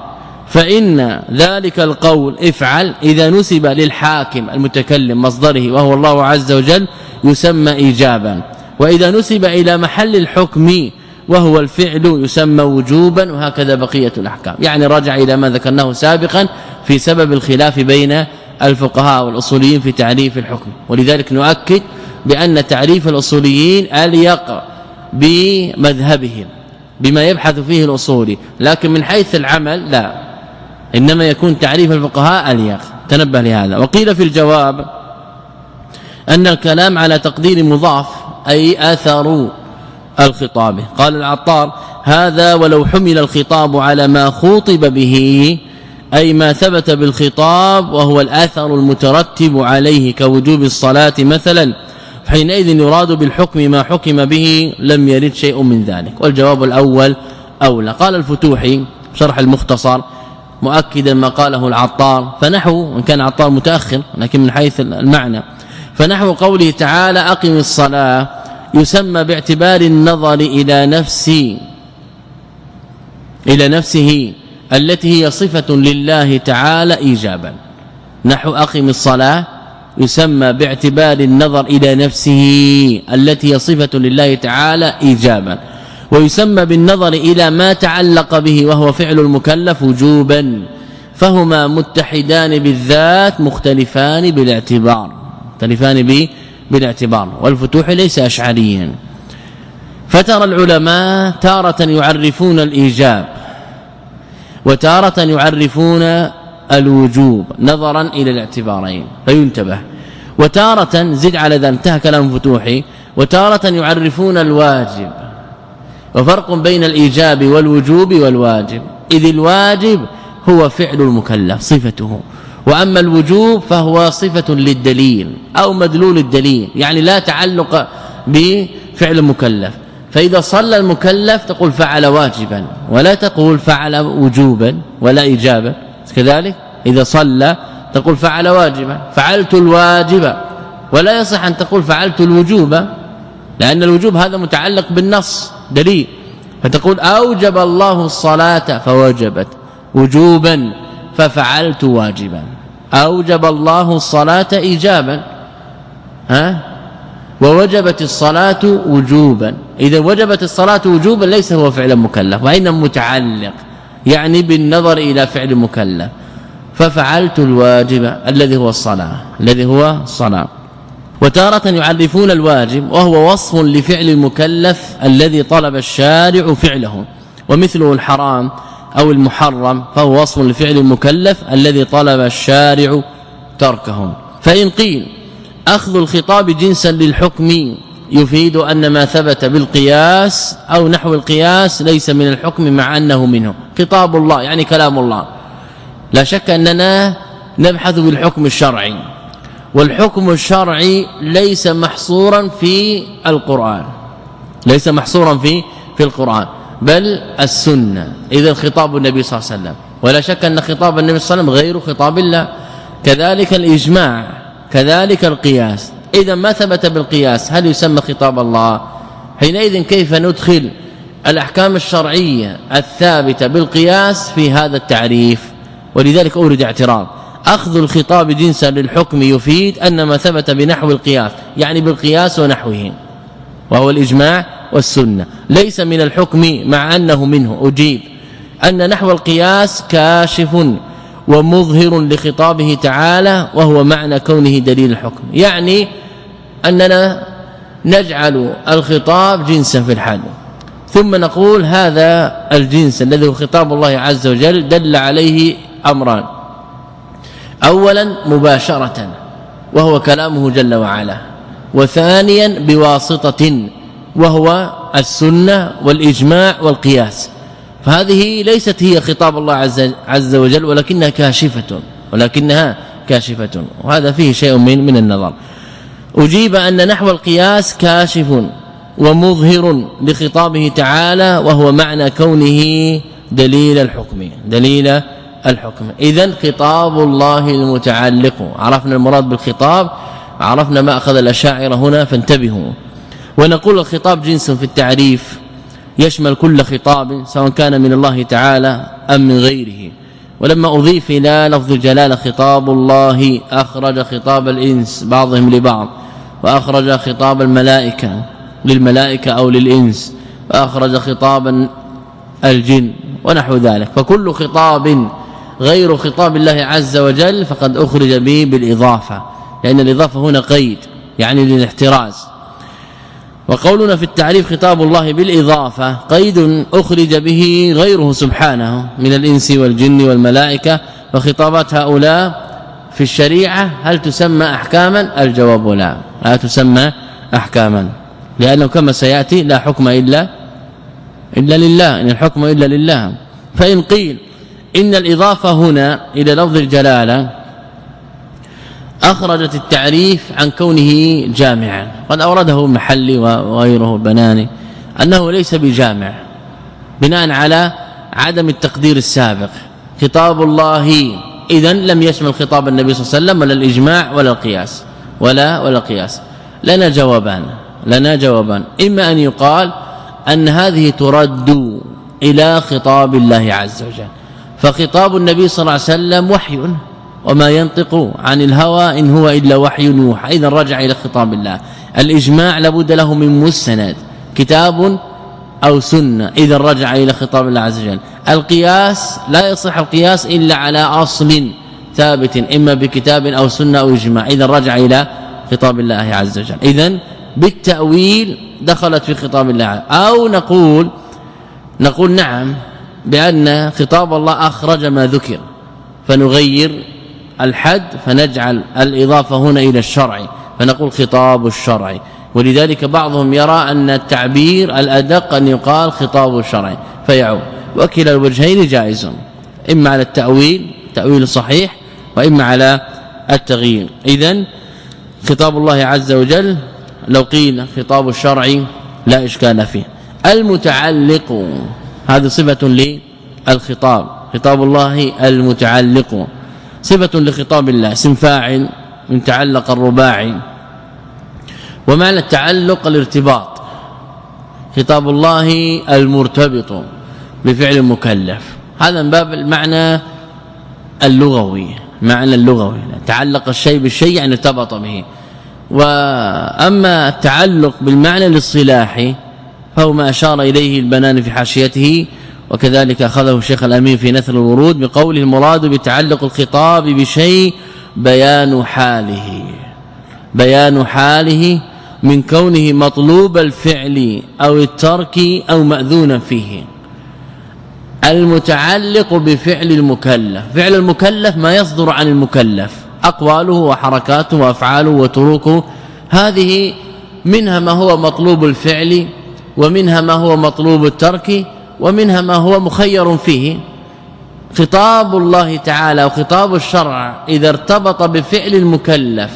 فإن ذلك القول افعل إذا نسب للحاكم المتكلم مصدره وهو الله عز وجل يسمى إيجابا. وإذا نسب إلى محل الحكم وهو الفعل يسمى وجوبا وهكذا بقية الأحكام. يعني رجع إلى ما ذكرناه سابقا في سبب الخلاف بين الفقهاء والأصوليين في تعريف الحكم. ولذلك نؤكد بأن تعريف الأصوليين أليق بمذهبهم بما يبحث فيه الأصولي. لكن من حيث العمل لا. إنما يكون تعريف الفقهاء أليق. تنبه لهذا. وقيل في الجواب أن الكلام على تقدير مضاف أي أثر الخطاب. قال العطار هذا ولو حمل الخطاب على ما خوطب به أي ما ثبت بالخطاب وهو الأثر المترتب عليه كوجوب الصلاة مثلا حينئذ يراد بالحكم ما حكم به لم يرد شيء من ذلك. والجواب الأول أولى. قال الفتوحي شرح المختصر مؤكدا ما قاله العطار فنحو إن كان عطار متأخر لكن من حيث المعنى. فنحو قوله تعالى أقم الصلاة يسمى باعتبار النظر إلى نفسي إلى نفسه التي هي صفة لله تعالى ايجابا. نحو أقم الصلاة يسمى باعتبار النظر إلى نفسه التي هي صفة لله تعالى ايجابا. ويسمى بالنظر إلى ما تعلق به وهو فعل المكلف وجوبا فهما متحدان بالذات مختلفان بالاعتبار مختلفان بالاعتبار والفتوح ليس اشعريا. فترى العلماء تارة يعرفون الإيجاب وتارة يعرفون الوجوب نظرا إلى الاعتبارين فينتبه. وتارة زد على ذلك انتهى كلام فتوحي. وتارة يعرفون الواجب وفرق بين الإيجاب والوجوب والواجب. إذ الواجب هو فعل المكلف صفته. وأما الوجوب فهو صفة للدليل أو مدلول الدليل يعني لا تعلق بفعل المكلف. فإذا صلى المكلف تقول فعل واجبا ولا تقول فعل وجوبا ولا ايجابا. كذلك إذا صلى تقول فعل واجبا. فعلت الواجب ولا يصح أن تقول فعلت الوجوب. لأن الوجوب هذا متعلق بالنص دليل. فتقول أوجب الله الصلاة فوجبت. وجوبا ففعلت واجبا. أوجب الله الصلاة ايجابا. ها؟ ووجبت الصلاة وجوبا. إذا وجبت الصلاة وجوبا ليس هو فعل مكلف وإنما متعلق. يعني بالنظر إلى فعل مكلف. ففعلت الواجب الذي هو الصلاة الذي هو الصلاه وتارة يعرفون الواجب وهو وصف لفعل المكلف الذي طلب الشارع فعله ومثله الحرام أو المحرم فهو وصف لفعل المكلف الذي طلب الشارع تركه. فإن قيل أخذ الخطاب جنسا للحكم يفيد أن ما ثبت بالقياس أو نحو القياس ليس من الحكم مع أنه منه. خطاب الله يعني كلام الله. لا شك أننا نبحث بالحكم الشرعي. والحكم الشرعي ليس محصورا في القرآن. ليس محصورا في في القرآن. بل السنة. إذا خطاب النبي صلى الله عليه وسلم. ولا شك أن خطاب النبي صلى الله عليه وسلم غير خطاب الله. كذلك الإجماع. كذلك القياس. إذا ما ثبت بالقياس هل يسمى خطاب الله؟ حينئذ كيف ندخل الأحكام الشرعية الثابتة بالقياس في هذا التعريف؟ ولذلك أورد اعتراض. أخذ الخطاب جنسا للحكم يفيد أن ما ثبت بنحو القياس يعني بالقياس ونحوه وهو الإجماع والسنة. ليس من الحكم مع أنه منه. أجيب أن نحو القياس كاشف ومظهر لخطابه تعالى وهو معنى كونه دليل الحكم. يعني أننا نجعل الخطاب جنسا في الحال. ثم نقول هذا الجنس الذي هو خطاب الله عز وجل دل عليه أمران. اولا مباشرة وهو كلامه جل وعلا. وثانيا بواسطة وهو السنة والإجماع والقياس. فهذه ليست هي خطاب الله عز, عز وجل ولكنها كاشفة ولكنها كاشفة. وهذا فيه شيء من من النظر. أجيب أن نحو القياس كاشف ومظهر لخطابه تعالى وهو معنى كونه دليل الحكم دليل الحكم. اذا خطاب الله المتعلق. عرفنا المراد بالخطاب؟ عرفنا ما أخذ الأشاعرة هنا فانتبهوا. ونقول الخطاب جنس في التعريف. يشمل كل خطاب سواء كان من الله تعالى أم من غيره. ولما أضيف إلى لفظ الجلاله خطاب الله أخرج خطاب الإنس بعضهم لبعض وأخرج خطاب الملائكة للملائكة أو للإنس وأخرج خطابا الجن ونحو ذلك. فكل خطاب غير خطاب الله عز وجل فقد أخرج به بالإضافة. لأن الإضافة هنا قيد يعني للاحتراز. وقولنا في التعريف خطاب الله بالإضافة قيد أخرج به غيره سبحانه من الإنس والجن والملائكة وخطابات هؤلاء في الشريعة هل تسمى أحكاما؟ الجواب لا. لا تسمى أحكاما. لأنه كما سيأتي لا حكم إلا إلا لله. إن الحكم إلا لله. فإن قيل إن الإضافة هنا إلى لفظ الجلالة أخرجت التعريف عن كونه جامعا قد أورده محلي وغيره البناني أنه ليس بجامع بناء على عدم التقدير السابق. خطاب الله اذا لم يشمل خطاب النبي صلى الله عليه وسلم ولا الإجماع ولا القياس. ولا ولا القياس. لنا جوابان لنا جوابان. إما أن يقال أن هذه ترد إلى خطاب الله عز وجل. فخطاب النبي صلى الله عليه وسلم وحي وما ينطق عن الهوى إن هو إلا وحي يوحى. اذا رجع إلى خطاب الله. الإجماع لابد له من مستند كتاب أو سنة. اذا رجع إلى خطاب الله عز وجل. القياس لا يصح القياس إلا على أصل ثابت إما بكتاب أو سنة أو إجماع. اذا رجع إلى خطاب الله عز وجل. اذا بالتأويل دخلت في خطاب الله. أو نقول نقول نعم بأن خطاب الله أخرج ما ذكر فنغير الحد فنجعل الإضافة هنا إلى الشرع فنقول خطاب الشرع. ولذلك بعضهم يرى أن التعبير الأدق أن يقال خطاب الشرع فيعود. وكلا الوجهين جائز إما على التأويل تأويل صحيح وإما على التغيير. اذا خطاب الله عز وجل لو قيل خطاب الشرع لا إشكال فيه. المتعلق هذه صفة للخطاب خطاب الله المتعلق صفة لخطاب الله اسم فاعل من تعلق الرباعي. ومعنى التعلق الارتباط خطاب الله المرتبط بفعل مكلف. هذا من باب المعنى اللغوي معنى اللغوي تعلق الشيء بالشيء يعني ارتبط به. وأما التعلق بالمعنى الاصطلاحي فهو ما أشار إليه البنان في حاشيته وكذلك أخذه الشيخ الأمين في نثر الورود بقوله المراد بتعلق الخطاب بشيء بيان حاله بيان حاله من كونه مطلوب الفعل أو الترك أو ماذونا فيه. المتعلق بفعل المكلف فعل المكلف ما يصدر عن المكلف أقواله وحركاته وأفعاله وتروكه هذه منها ما هو مطلوب الفعل ومنها ما هو مطلوب الترك ومنها ما هو مخير فيه. خطاب الله تعالى وخطاب الشرع إذا ارتبط بفعل المكلف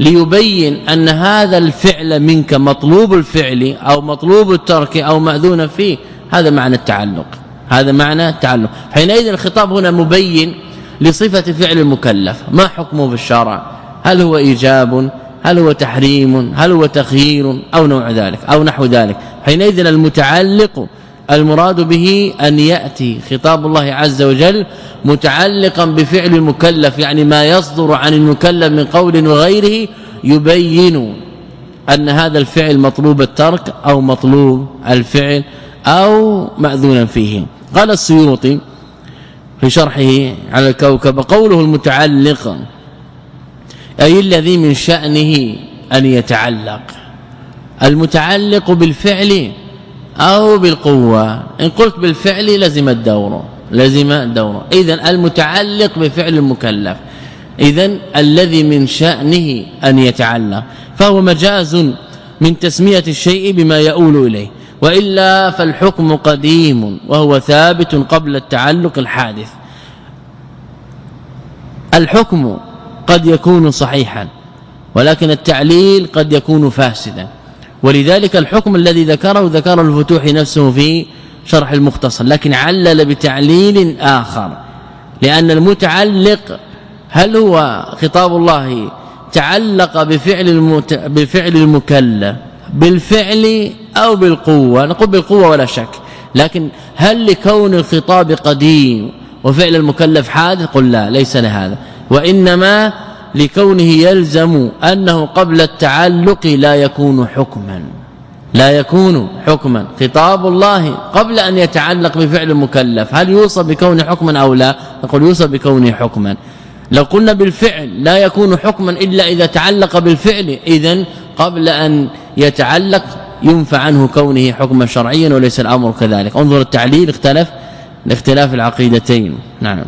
ليبين أن هذا الفعل منك مطلوب الفعل أو مطلوب الترك أو مأذون فيه هذا معنى التعلق. هذا معنى التعلق. حينئذ الخطاب هنا مبين لصفة فعل المكلف. ما حكمه في الشرع؟ هل هو إيجاب؟ هل هو تحريم هل هو تخيير أو نوع ذلك أو نحو ذلك. حينئذ المتعلق المراد به أن يأتي خطاب الله عز وجل متعلقا بفعل المكلف يعني ما يصدر عن المكلف من قول وغيره يبين أن هذا الفعل مطلوب الترك أو مطلوب الفعل أو ماذونا فيه. قال السيوطي في شرحه على الكوكب قوله المتعلق أي الذي من شأنه أن يتعلق المتعلق بالفعل أو بالقوة. إن قلت بالفعل لزم الدور لزم الدور. اذا المتعلق بفعل المكلف. اذا الذي من شأنه أن يتعلق. فهو مجاز من تسمية الشيء بما يؤول إليه. وإلا فالحكم قديم وهو ثابت قبل التعلق الحادث. الحكم قد يكون صحيحا ولكن التعليل قد يكون فاسدا. ولذلك الحكم الذي ذكره ذكر الفتوح نفسه في شرح المختصر لكن علل بتعليل آخر لأن المتعلق هل هو خطاب الله تعلق بفعل المت... بفعل المكلف بالفعل أو بالقوة؟ نقول بالقوة ولا شك لكن هل لكون الخطاب قديم وفعل المكلف حادث؟ قل لا ليس لهذا. وإنما لكونه يلزم أنه قبل التعلق لا يكون حكما. لا يكون حكما. خطاب الله قبل أن يتعلق بفعل المكلف هل يوصف بكونه حكما أو لا؟ نقول يوصف بكونه حكما. لو قلنا بالفعل لا يكون حكما إلا إذا تعلق بالفعل اذا قبل أن يتعلق ينفع عنه كونه حكما شرعيا وليس الأمر كذلك. انظر التعليل اختلف لاختلاف العقيدتين. نعم.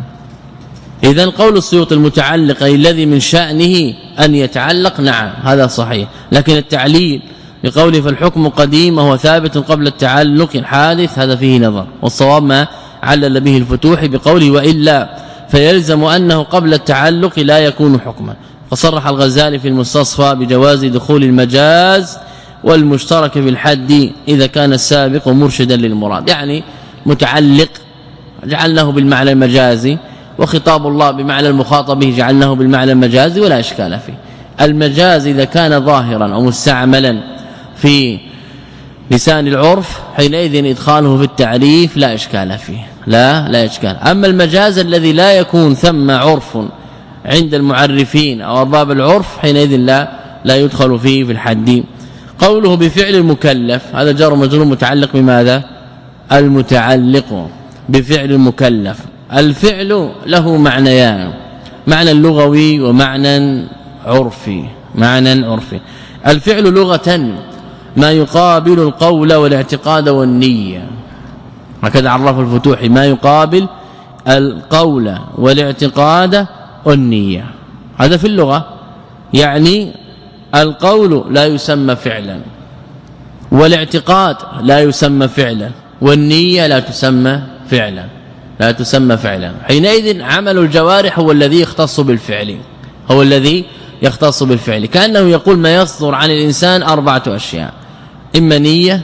إذا قول السيوط المتعلق اي الذي من شأنه أن يتعلق نعم هذا صحيح. لكن التعليل بقوله فالحكم قديم وهو ثابت قبل التعلق حادث هذا فيه نظر. والصواب ما علل به الفتوح بقوله وإلا فيلزم أنه قبل التعلق لا يكون حكما. فصرح الغزالي في المستصفى بجواز دخول المجاز والمشترك في الحد إذا كان السابق مرشدا للمراد. يعني متعلق جعلناه بالمعنى المجازي. وخطاب الله بمعنى المخاطب به جعلناه بالمعنى المجازي ولا إشكال فيه. المجاز إذا كان ظاهرا أو مستعملا في لسان العرف حينئذ إدخاله في التعريف لا إشكال فيه. لا لا إشكال. أما المجاز الذي لا يكون ثم عرف عند المعرفين أو ارباب العرف حينئذ لا لا يدخل فيه في الحد. قوله بفعل المكلف هذا جار مجرور متعلق بماذا؟ المتعلق بفعل المكلف. الفعل له معنيان. معنى لغوي ومعنى عرفي. معنى عرفي. الفعل لغة ما يقابل القول والاعتقاد والنية. هكذا عرف الفتوح ما يقابل القول والاعتقاد والنية. هذا في اللغة. يعني القول لا يسمى فعلا. والاعتقاد لا يسمى فعلا. والنية لا تسمى فعلا. لا تسمى فعلا. حينئذ عمل الجوارح هو الذي يختص بالفعل هو الذي يختص بالفعل. كأنه يقول ما يصدر عن الإنسان أربعة أشياء إما نية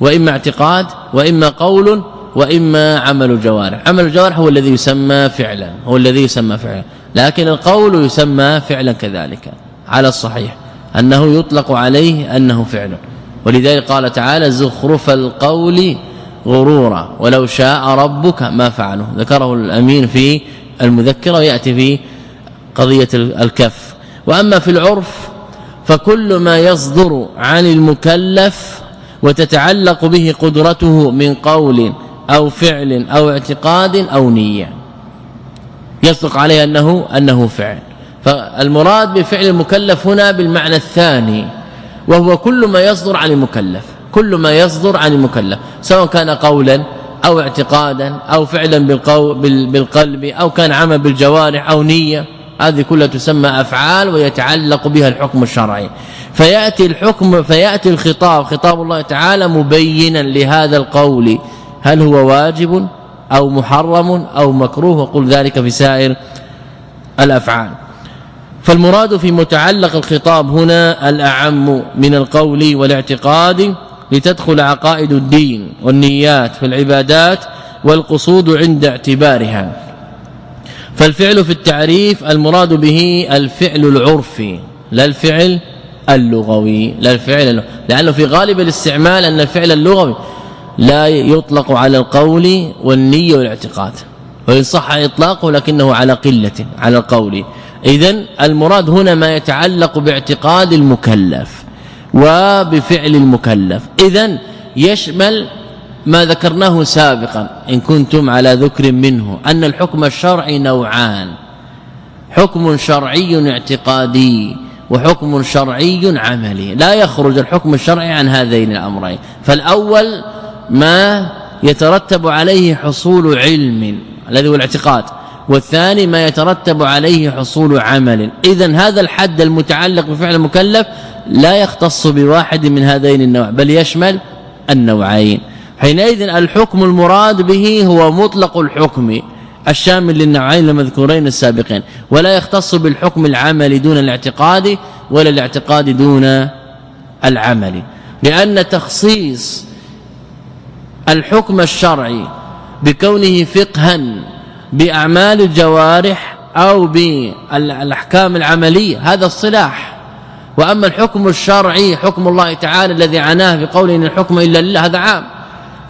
وإما اعتقاد وإما قول وإما عمل الجوارح. عمل الجوارح هو الذي يسمى فعلا هو الذي يسمى فعلا. لكن القول يسمى فعلا كذلك على الصحيح. أنه يطلق عليه أنه فعل. ولذلك قال تعالى زخرف القول غرورا ولو شاء ربك ما فعله. ذكره الأمين في المذكرة ويأتي في قضية الكف. وأما في العرف فكل ما يصدر عن المكلف وتتعلق به قدرته من قول أو فعل أو اعتقاد أو نية. يصدق عليه أنه أنه فعل. فالمراد بفعل المكلف هنا بالمعنى الثاني وهو كل ما يصدر عن المكلف. كل ما يصدر عن المكلف سواء كان قولا أو اعتقادا أو فعلا بالقلب أو كان عمل بالجوارح أو نية هذه كلها تسمى أفعال ويتعلق بها الحكم الشرعي. فيأتي الحكم فيأتي الخطاب خطاب الله تعالى مبينا لهذا القول هل هو واجب أو محرم أو مكروه؟ وقل ذلك في سائر الأفعال. فالمراد في متعلق الخطاب هنا الأعم من القول والاعتقاد لتدخل عقائد الدين والنيات في العبادات والقصود عند اعتبارها. فالفعل في التعريف المراد به الفعل العرفي لا الفعل اللغوي لا الفعل لأنه في غالب الاستعمال أن الفعل اللغوي لا يطلق على القول والنية والاعتقاد. وإن صح إطلاقه لكنه على قلة على القول. اذا المراد هنا ما يتعلق باعتقاد المكلف. وبفعل المكلف. اذا يشمل ما ذكرناه سابقا إن كنتم على ذكر منه أن الحكم الشرعي نوعان. حكم شرعي اعتقادي وحكم شرعي عملي. لا يخرج الحكم الشرعي عن هذين الأمرين. فالأول ما يترتب عليه حصول علم الذي هو الاعتقاد. والثاني ما يترتب عليه حصول عمل. اذا هذا الحد المتعلق بفعل المكلف لا يختص بواحد من هذين النوع بل يشمل النوعين. حينئذ الحكم المراد به هو مطلق الحكم الشامل للنوعين المذكورين السابقين. ولا يختص بالحكم العملي دون الاعتقاد ولا الاعتقاد دون العمل. لأن تخصيص الحكم الشرعي بكونه فقها بأعمال الجوارح أو بالأحكام العملية هذا الصلاح. وأما الحكم الشرعي حكم الله تعالى الذي عناه بقوله إن الحكم إلا لله هذا عام.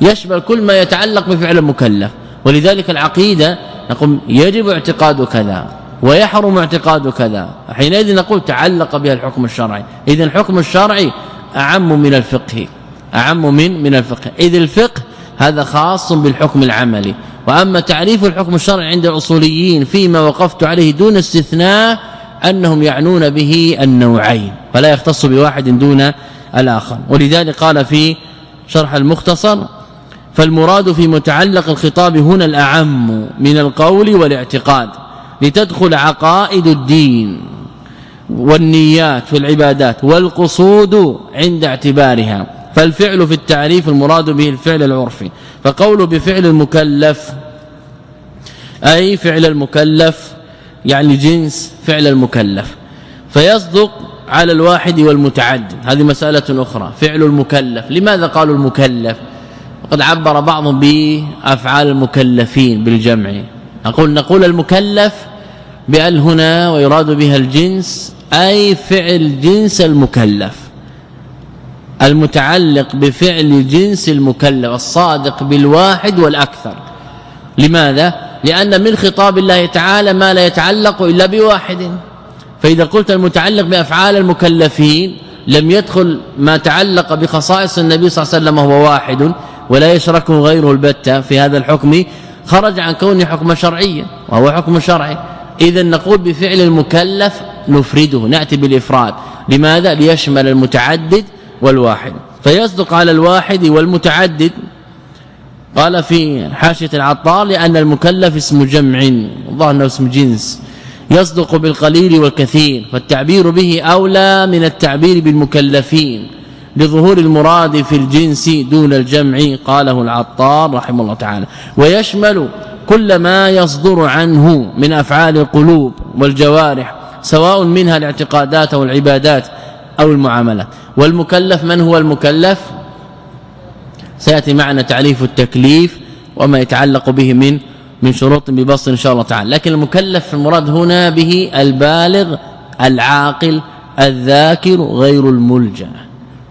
يشمل كل ما يتعلق بفعل المكلف. ولذلك العقيدة نقول يجب اعتقاد كذا ويحرم اعتقاد كذا. حينئذ نقول تعلق بها الحكم الشرعي. اذا الحكم الشرعي أعم من الفقه أعم من من الفقه. إذ الفقه هذا خاص بالحكم العملي. وأما تعريف الحكم الشرعي عند الأصوليين فيما وقفت عليه دون استثناء أنهم يعنون به النوعين فلا يختص بواحد دون الآخر. ولذلك قال في شرح المختصر فالمراد في متعلق الخطاب هنا الأعم من القول والاعتقاد لتدخل عقائد الدين والنيات والعبادات والقصود عند اعتبارها. فالفعل في التعريف المراد به الفعل العرفي. فقوله بفعل المكلف أي فعل المكلف يعني جنس فعل المكلف فيصدق على الواحد والمتعدد. هذه مسألة أخرى فعل المكلف. لماذا قالوا المكلف؟ وقد عبر بعضهم بأفعال المكلفين بالجمع. نقول نقول المكلف بأل هنا ويراد بها الجنس أي فعل جنس المكلف. المتعلق بفعل جنس المكلف الصادق بالواحد والأكثر. لماذا؟ لأن من خطاب الله تعالى ما لا يتعلق إلا بواحد. فإذا قلت المتعلق بأفعال المكلفين لم يدخل ما تعلق بخصائص النبي صلى الله عليه وسلم وهو واحد ولا يشركه غيره البتة في هذا الحكم خرج عن كونه حكم شرعيا وهو حكم شرعي. اذا نقول بفعل المكلف نفرده نأتي بالإفراد. لماذا؟ ليشمل المتعدد والواحد. فيصدق على الواحد والمتعدد. قال في حاشية العطار لأن المكلف اسم جمع ظاهر إنه اسم جنس يصدق بالقليل والكثير فالتعبير به أولى من التعبير بالمكلفين لظهور المراد في الجنس دون الجمع قاله العطار رحمه الله تعالى. ويشمل كل ما يصدر عنه من أفعال القلوب والجوارح سواء منها الاعتقادات أو العبادات أو المعاملات والمكلف من هو المكلف؟ سيأتي معنا تعريف التكليف وما يتعلق به من من شروط ببسط إن شاء الله تعالى. لكن المكلف المراد هنا به البالغ العاقل الذاكر غير الملجأ.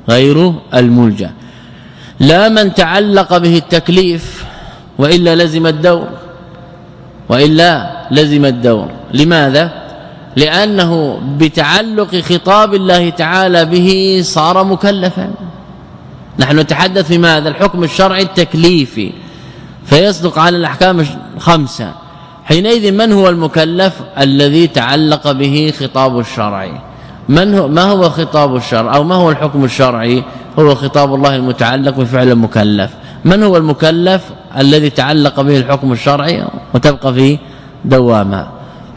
غير الملجأ. لا من تعلق به التكليف وإلا لزم الدور. وإلا لزم الدور. لماذا؟ لأنه بتعلق خطاب الله تعالى به صار مكلفا. نحن نتحدث في ماذا؟ الحكم الشرعي التكليفي. فيصدق على الأحكام الخمسه حينئذ من هو المكلف؟ الذي تعلق به خطاب الشرعي من هو ما هو خطاب الشرع؟ أو ما هو الحكم الشرعي؟ هو خطاب الله المتعلق بفعل المكلف. من هو المكلف؟ الذي تعلق به الحكم الشرعي وتبقى فيه دوامة.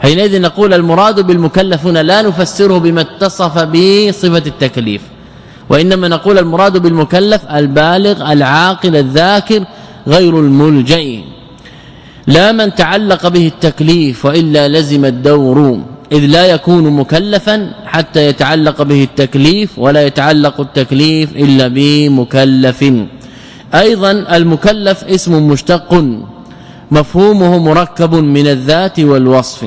حينئذ نقول المراد بالمكلف هنا لا نفسره بما اتصف به صفة التكليف. وإنما نقول المراد بالمكلف البالغ العاقل الذاكر غير الملجئ. لا من تعلق به التكليف وإلا لزم الدور إذ لا يكون مكلفا حتى يتعلق به التكليف ولا يتعلق التكليف إلا بمكلف. أيضا المكلف اسم مشتق مفهومه مركب من الذات والوصف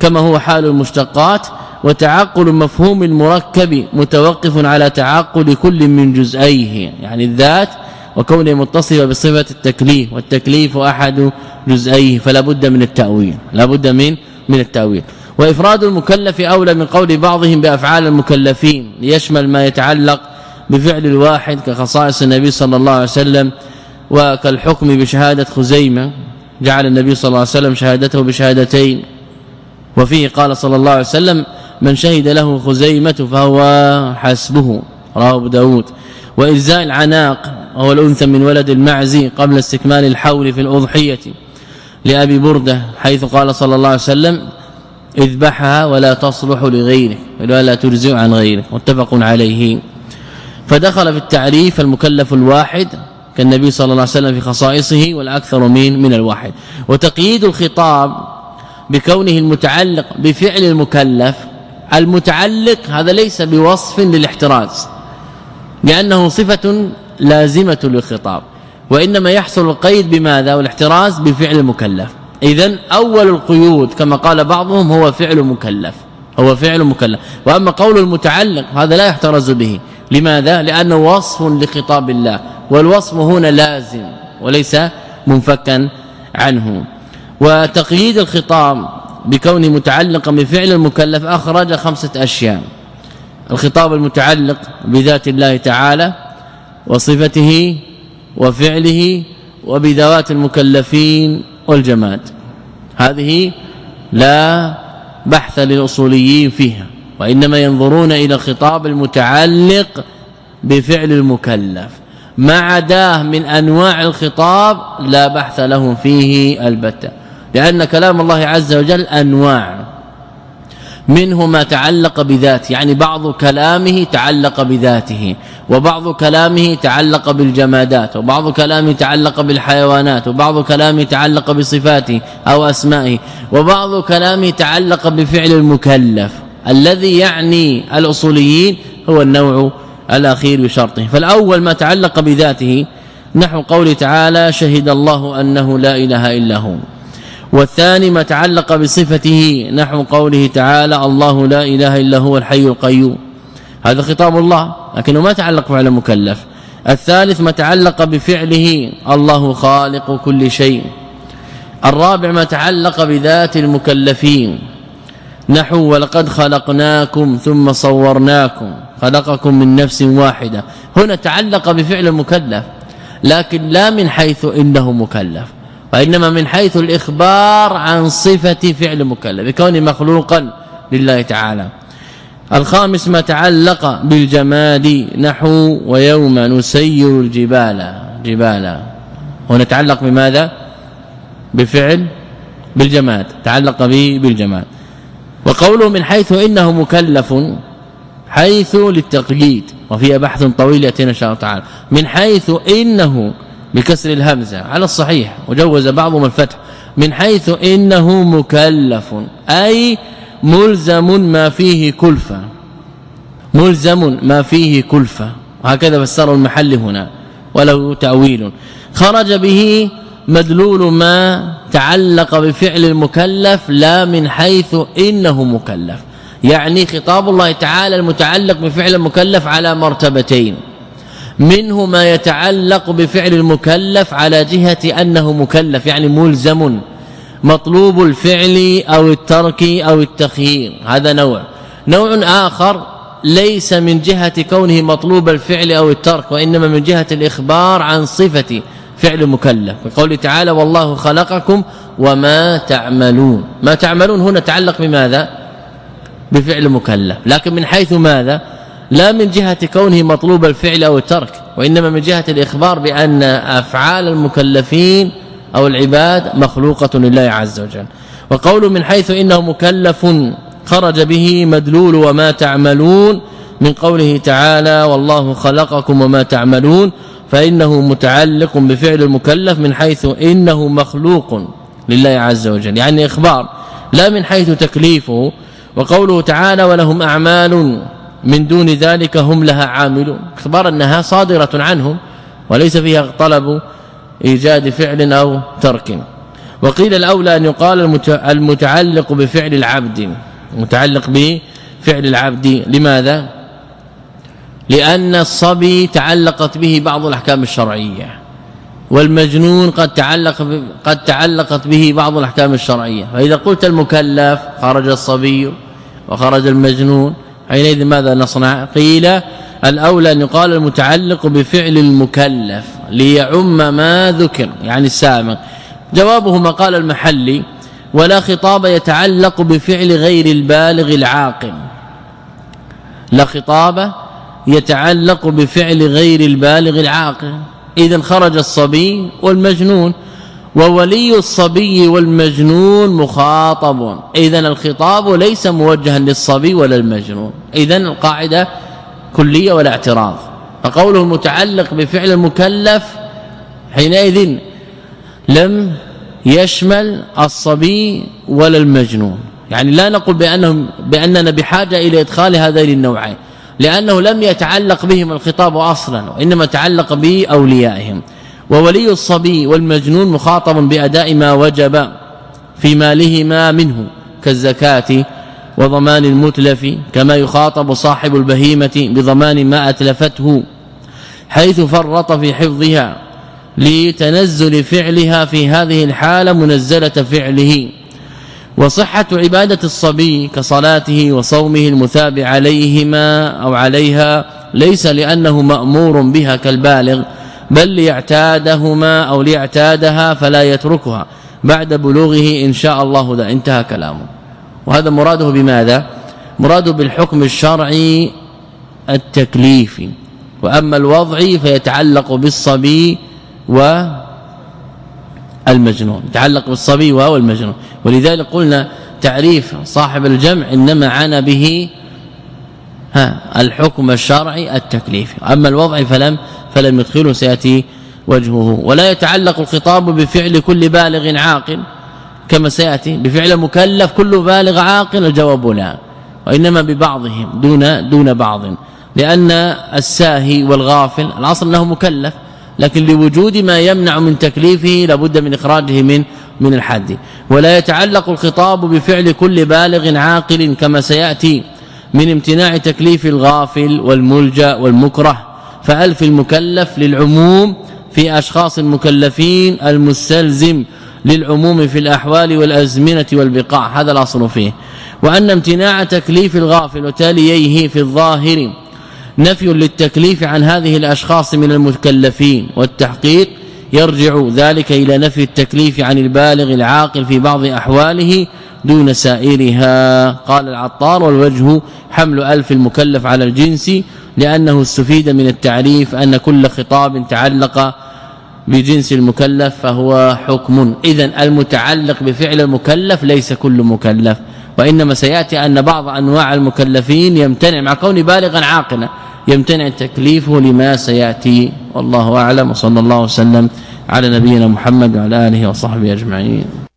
كما هو حال المشتقات. وتعقل مفهوم المركب متوقف على تعقل كل من جزئيه يعني الذات وكونه متصفة بصفة التكليف والتكليف أحد جزئيه فلا بد من التأويل لا بد من من التأويل. وإفراد المكلف أولى من قول بعضهم بأفعال المكلفين ليشمل ما يتعلق بفعل الواحد كخصائص النبي صلى الله عليه وسلم وكالحكم بشهادة خزيمة جعل النبي صلى الله عليه وسلم شهادته بشهادتين. وفيه قال صلى الله عليه وسلم من شهد له خزيمة فهو حسبه رواه أبو داود. وإجزاء العناق وهو الأنثى من ولد المعزي قبل استكمال الحول في الأضحية لأبي بردة حيث قال صلى الله عليه وسلم اذبحها ولا تصلح لغيرك ولا تجزئ عن غيرك متفق عليه. فدخل في التعريف المكلف الواحد كالنبي صلى الله عليه وسلم في خصائصه والأكثر من من الواحد. وتقييد الخطاب بكونه المتعلق بفعل المكلف المتعلق هذا ليس بوصف للاحتراز لأنه صفة لازمة للخطاب وإنما يحصل القيد بماذا؟ والاحتراز بفعل المكلف اذا أول القيود كما قال بعضهم هو فعل مكلف هو فعل مكلف. وأما قول المتعلق هذا لا يحترز به. لماذا؟ لأنه وصف لخطاب الله والوصف هنا لازم وليس منفكا عنه. وتقييد الخطاب بكونه متعلقا بفعل المكلف أخرج خمسة أشياء. الخطاب المتعلق بذات الله تعالى وصفته وفعله وبذوات المكلفين والجماد. هذه لا بحث للأصوليين فيها وإنما ينظرون إلى الخطاب المتعلق بفعل المكلف. ما عداه من أنواع الخطاب لا بحث لهم فيه البتة. لأن كلام الله عز وجل أنواع. منه ما تعلق بذاته يعني بعض كلامه تعلق بذاته وبعض كلامه تعلق بالجمادات وبعض كلامه تعلق بالحيوانات وبعض كلامه تعلق بصفاته أو أسمائه وبعض كلامه تعلق بفعل المكلف الذي يعني الأصوليين هو النوع الأخير بشرطه. فالأول ما تعلق بذاته نحو قول تعالى شهد الله أنه لا إله إلا هو. والثاني ما تعلق بصفته نحو قوله تعالى الله لا إله إلا هو الحي القيوم. هذا خطاب الله لكنه ما تعلق فعل المكلف الثالث ما تعلق بفعله الله خالق كل شيء. الرابع ما تعلق بذات المكلفين. نحو ولقد خلقناكم ثم صورناكم خلقكم من نفس واحدة. هنا تعلق بفعل المكلف لكن لا من حيث إنه مكلف. وإنما من حيث الإخبار عن صفة فعل مكلف بكونه مخلوقا لله تعالى. الخامس ما تعلق بالجماد نحو ويوم نسير الجبال. جبالا هنا تعلق بماذا؟ بفعل بالجماد. تعلق به بالجماد. وقوله من حيث إنه مكلف حيث للتقييد. وفيها بحث طويل يأتينا إن شاء الله تعالى. من حيث إنه بكسر الهمزة على الصحيح. وجوز بعضهم الفتح. من حيث إنه مكلف أي ملزم ما فيه كلفة. ملزم ما فيه كلفة. وهكذا فسره المحل هنا. وله تأويل. خرج به مدلول ما تعلق بفعل المكلف لا من حيث إنه مكلف. يعني خطاب الله تعالى المتعلق بفعل المكلف على مرتبتين. منه ما يتعلق بفعل المكلف على جهة أنه مكلف يعني ملزم مطلوب الفعل أو الترك أو التخيير هذا نوع. نوع آخر ليس من جهة كونه مطلوب الفعل أو الترك وإنما من جهة الإخبار عن صفة فعل مكلف. قوله تعالى والله خلقكم وما تعملون ما تعملون هنا تعلق بماذا؟ بفعل مكلف. لكن من حيث ماذا؟ لا من جهة كونه مطلوب الفعل أو الترك وإنما من جهة الإخبار بأن أفعال المكلفين أو العباد مخلوقة لله عز وجل. وقول من حيث إنه مكلف خرج به مدلول وما تعملون من قوله تعالى والله خلقكم وما تعملون فإنه متعلق بفعل المكلف من حيث إنه مخلوق لله عز وجل. يعني إخبار لا من حيث تكليفه. وقوله تعالى ولهم أعمال من دون ذلك هم لها عاملون. أخبار أنها صادرة عنهم وليس فيها طلب إيجاد فعل أو ترك. وقيل الأولى أن يقال المتعلق بفعل العبد. متعلق بفعل العبد. لماذا؟ لأن الصبي تعلقت به بعض الأحكام الشرعية. والمجنون قد تعلق قد تعلقت به بعض الأحكام الشرعية. فإذا قلت المكلف خرج الصبي وخرج المجنون حينئذ ماذا نصنع؟ قيل الأولى أن يقال المتعلق بفعل المكلف ليعم ما ذكر يعني السابق. جوابه ما قال المحلي ولا خطاب يتعلق بفعل غير البالغ العاقل لا خطاب يتعلق بفعل غير البالغ العاقل. اذا خرج الصبي والمجنون. وولي الصبي والمجنون مخاطب. اذا الخطاب ليس موجها للصبي ولا المجنون. اذا القاعدة كلية ولا اعتراض فقوله المتعلق بفعل المكلف حينئذ لم يشمل الصبي ولا المجنون. يعني لا نقول بأنهم بأننا بحاجة إلى إدخال هذين النوعين لأنه لم يتعلق بهم الخطاب أصلا وإنما تعلق بأوليائهم. وولي الصبي والمجنون مخاطب بأداء ما وجب في مالهما منه كالزكاة وضمان المتلف كما يخاطب صاحب البهيمة بضمان ما أتلفته حيث فرط في حفظها لتنزل فعلها في هذه الحالة منزلة فعله. وصحة عبادة الصبي كصلاته وصومه المثاب عليهما أو عليها ليس لأنه مأمور بها كالبالغ بل ليعتادهما أو ليعتادها فلا يتركها بعد بلوغه إن شاء الله ذا. انتهى كلامه. وهذا مراده بماذا؟ مراده بالحكم الشرعي التكليفي وأما الوضع فيتعلق بالصبي و المجنون يتعلق بالصبي وهو المجنون ولذلك قلنا تعريف صاحب الجمع إنما عانى به ها الحكم الشرعي التكليفي أما الوضع فلم فلم يدخله سيأتي وجهه. ولا يتعلق الخطاب بفعل كل بالغ عاقل كما سيأتي بفعل مكلف كل بالغ عاقل الجواب لا. وإنما ببعضهم دون دون بعض. لأن الساهي والغافل الأصل أنه مكلف لكن لوجود ما يمنع من تكليفه لابد من إخراجه من من الحد. ولا يتعلق الخطاب بفعل كل بالغ عاقل كما سيأتي من امتناع تكليف الغافل والملجأ والمكره. فألف المكلف للعموم في أشخاص المكلفين المستلزم للعموم في الأحوال والأزمنة والبقاع. هذا الأصل فيه. وأن امتناع تكليف الغافل وتاليه في الظاهر نفي للتكليف عن هذه الأشخاص من المكلفين والتحقيق يرجع ذلك إلى نفي التكليف عن البالغ العاقل في بعض أحواله دون سائرها. قال العطار والوجه حمل ألف المكلف على الجنس لأنه استفيد من التعريف أن كل خطاب تعلق بجنس المكلف فهو حكم. اذا المتعلق بفعل المكلف ليس كل مكلف وإنما سيأتي أن بعض أنواع المكلفين يمتنع مع كون بالغا عاقلا يمتنع تكليفه لما سيأتي. والله أعلم وصلى الله وسلم على نبينا محمد وعلى آله وصحبه أجمعين.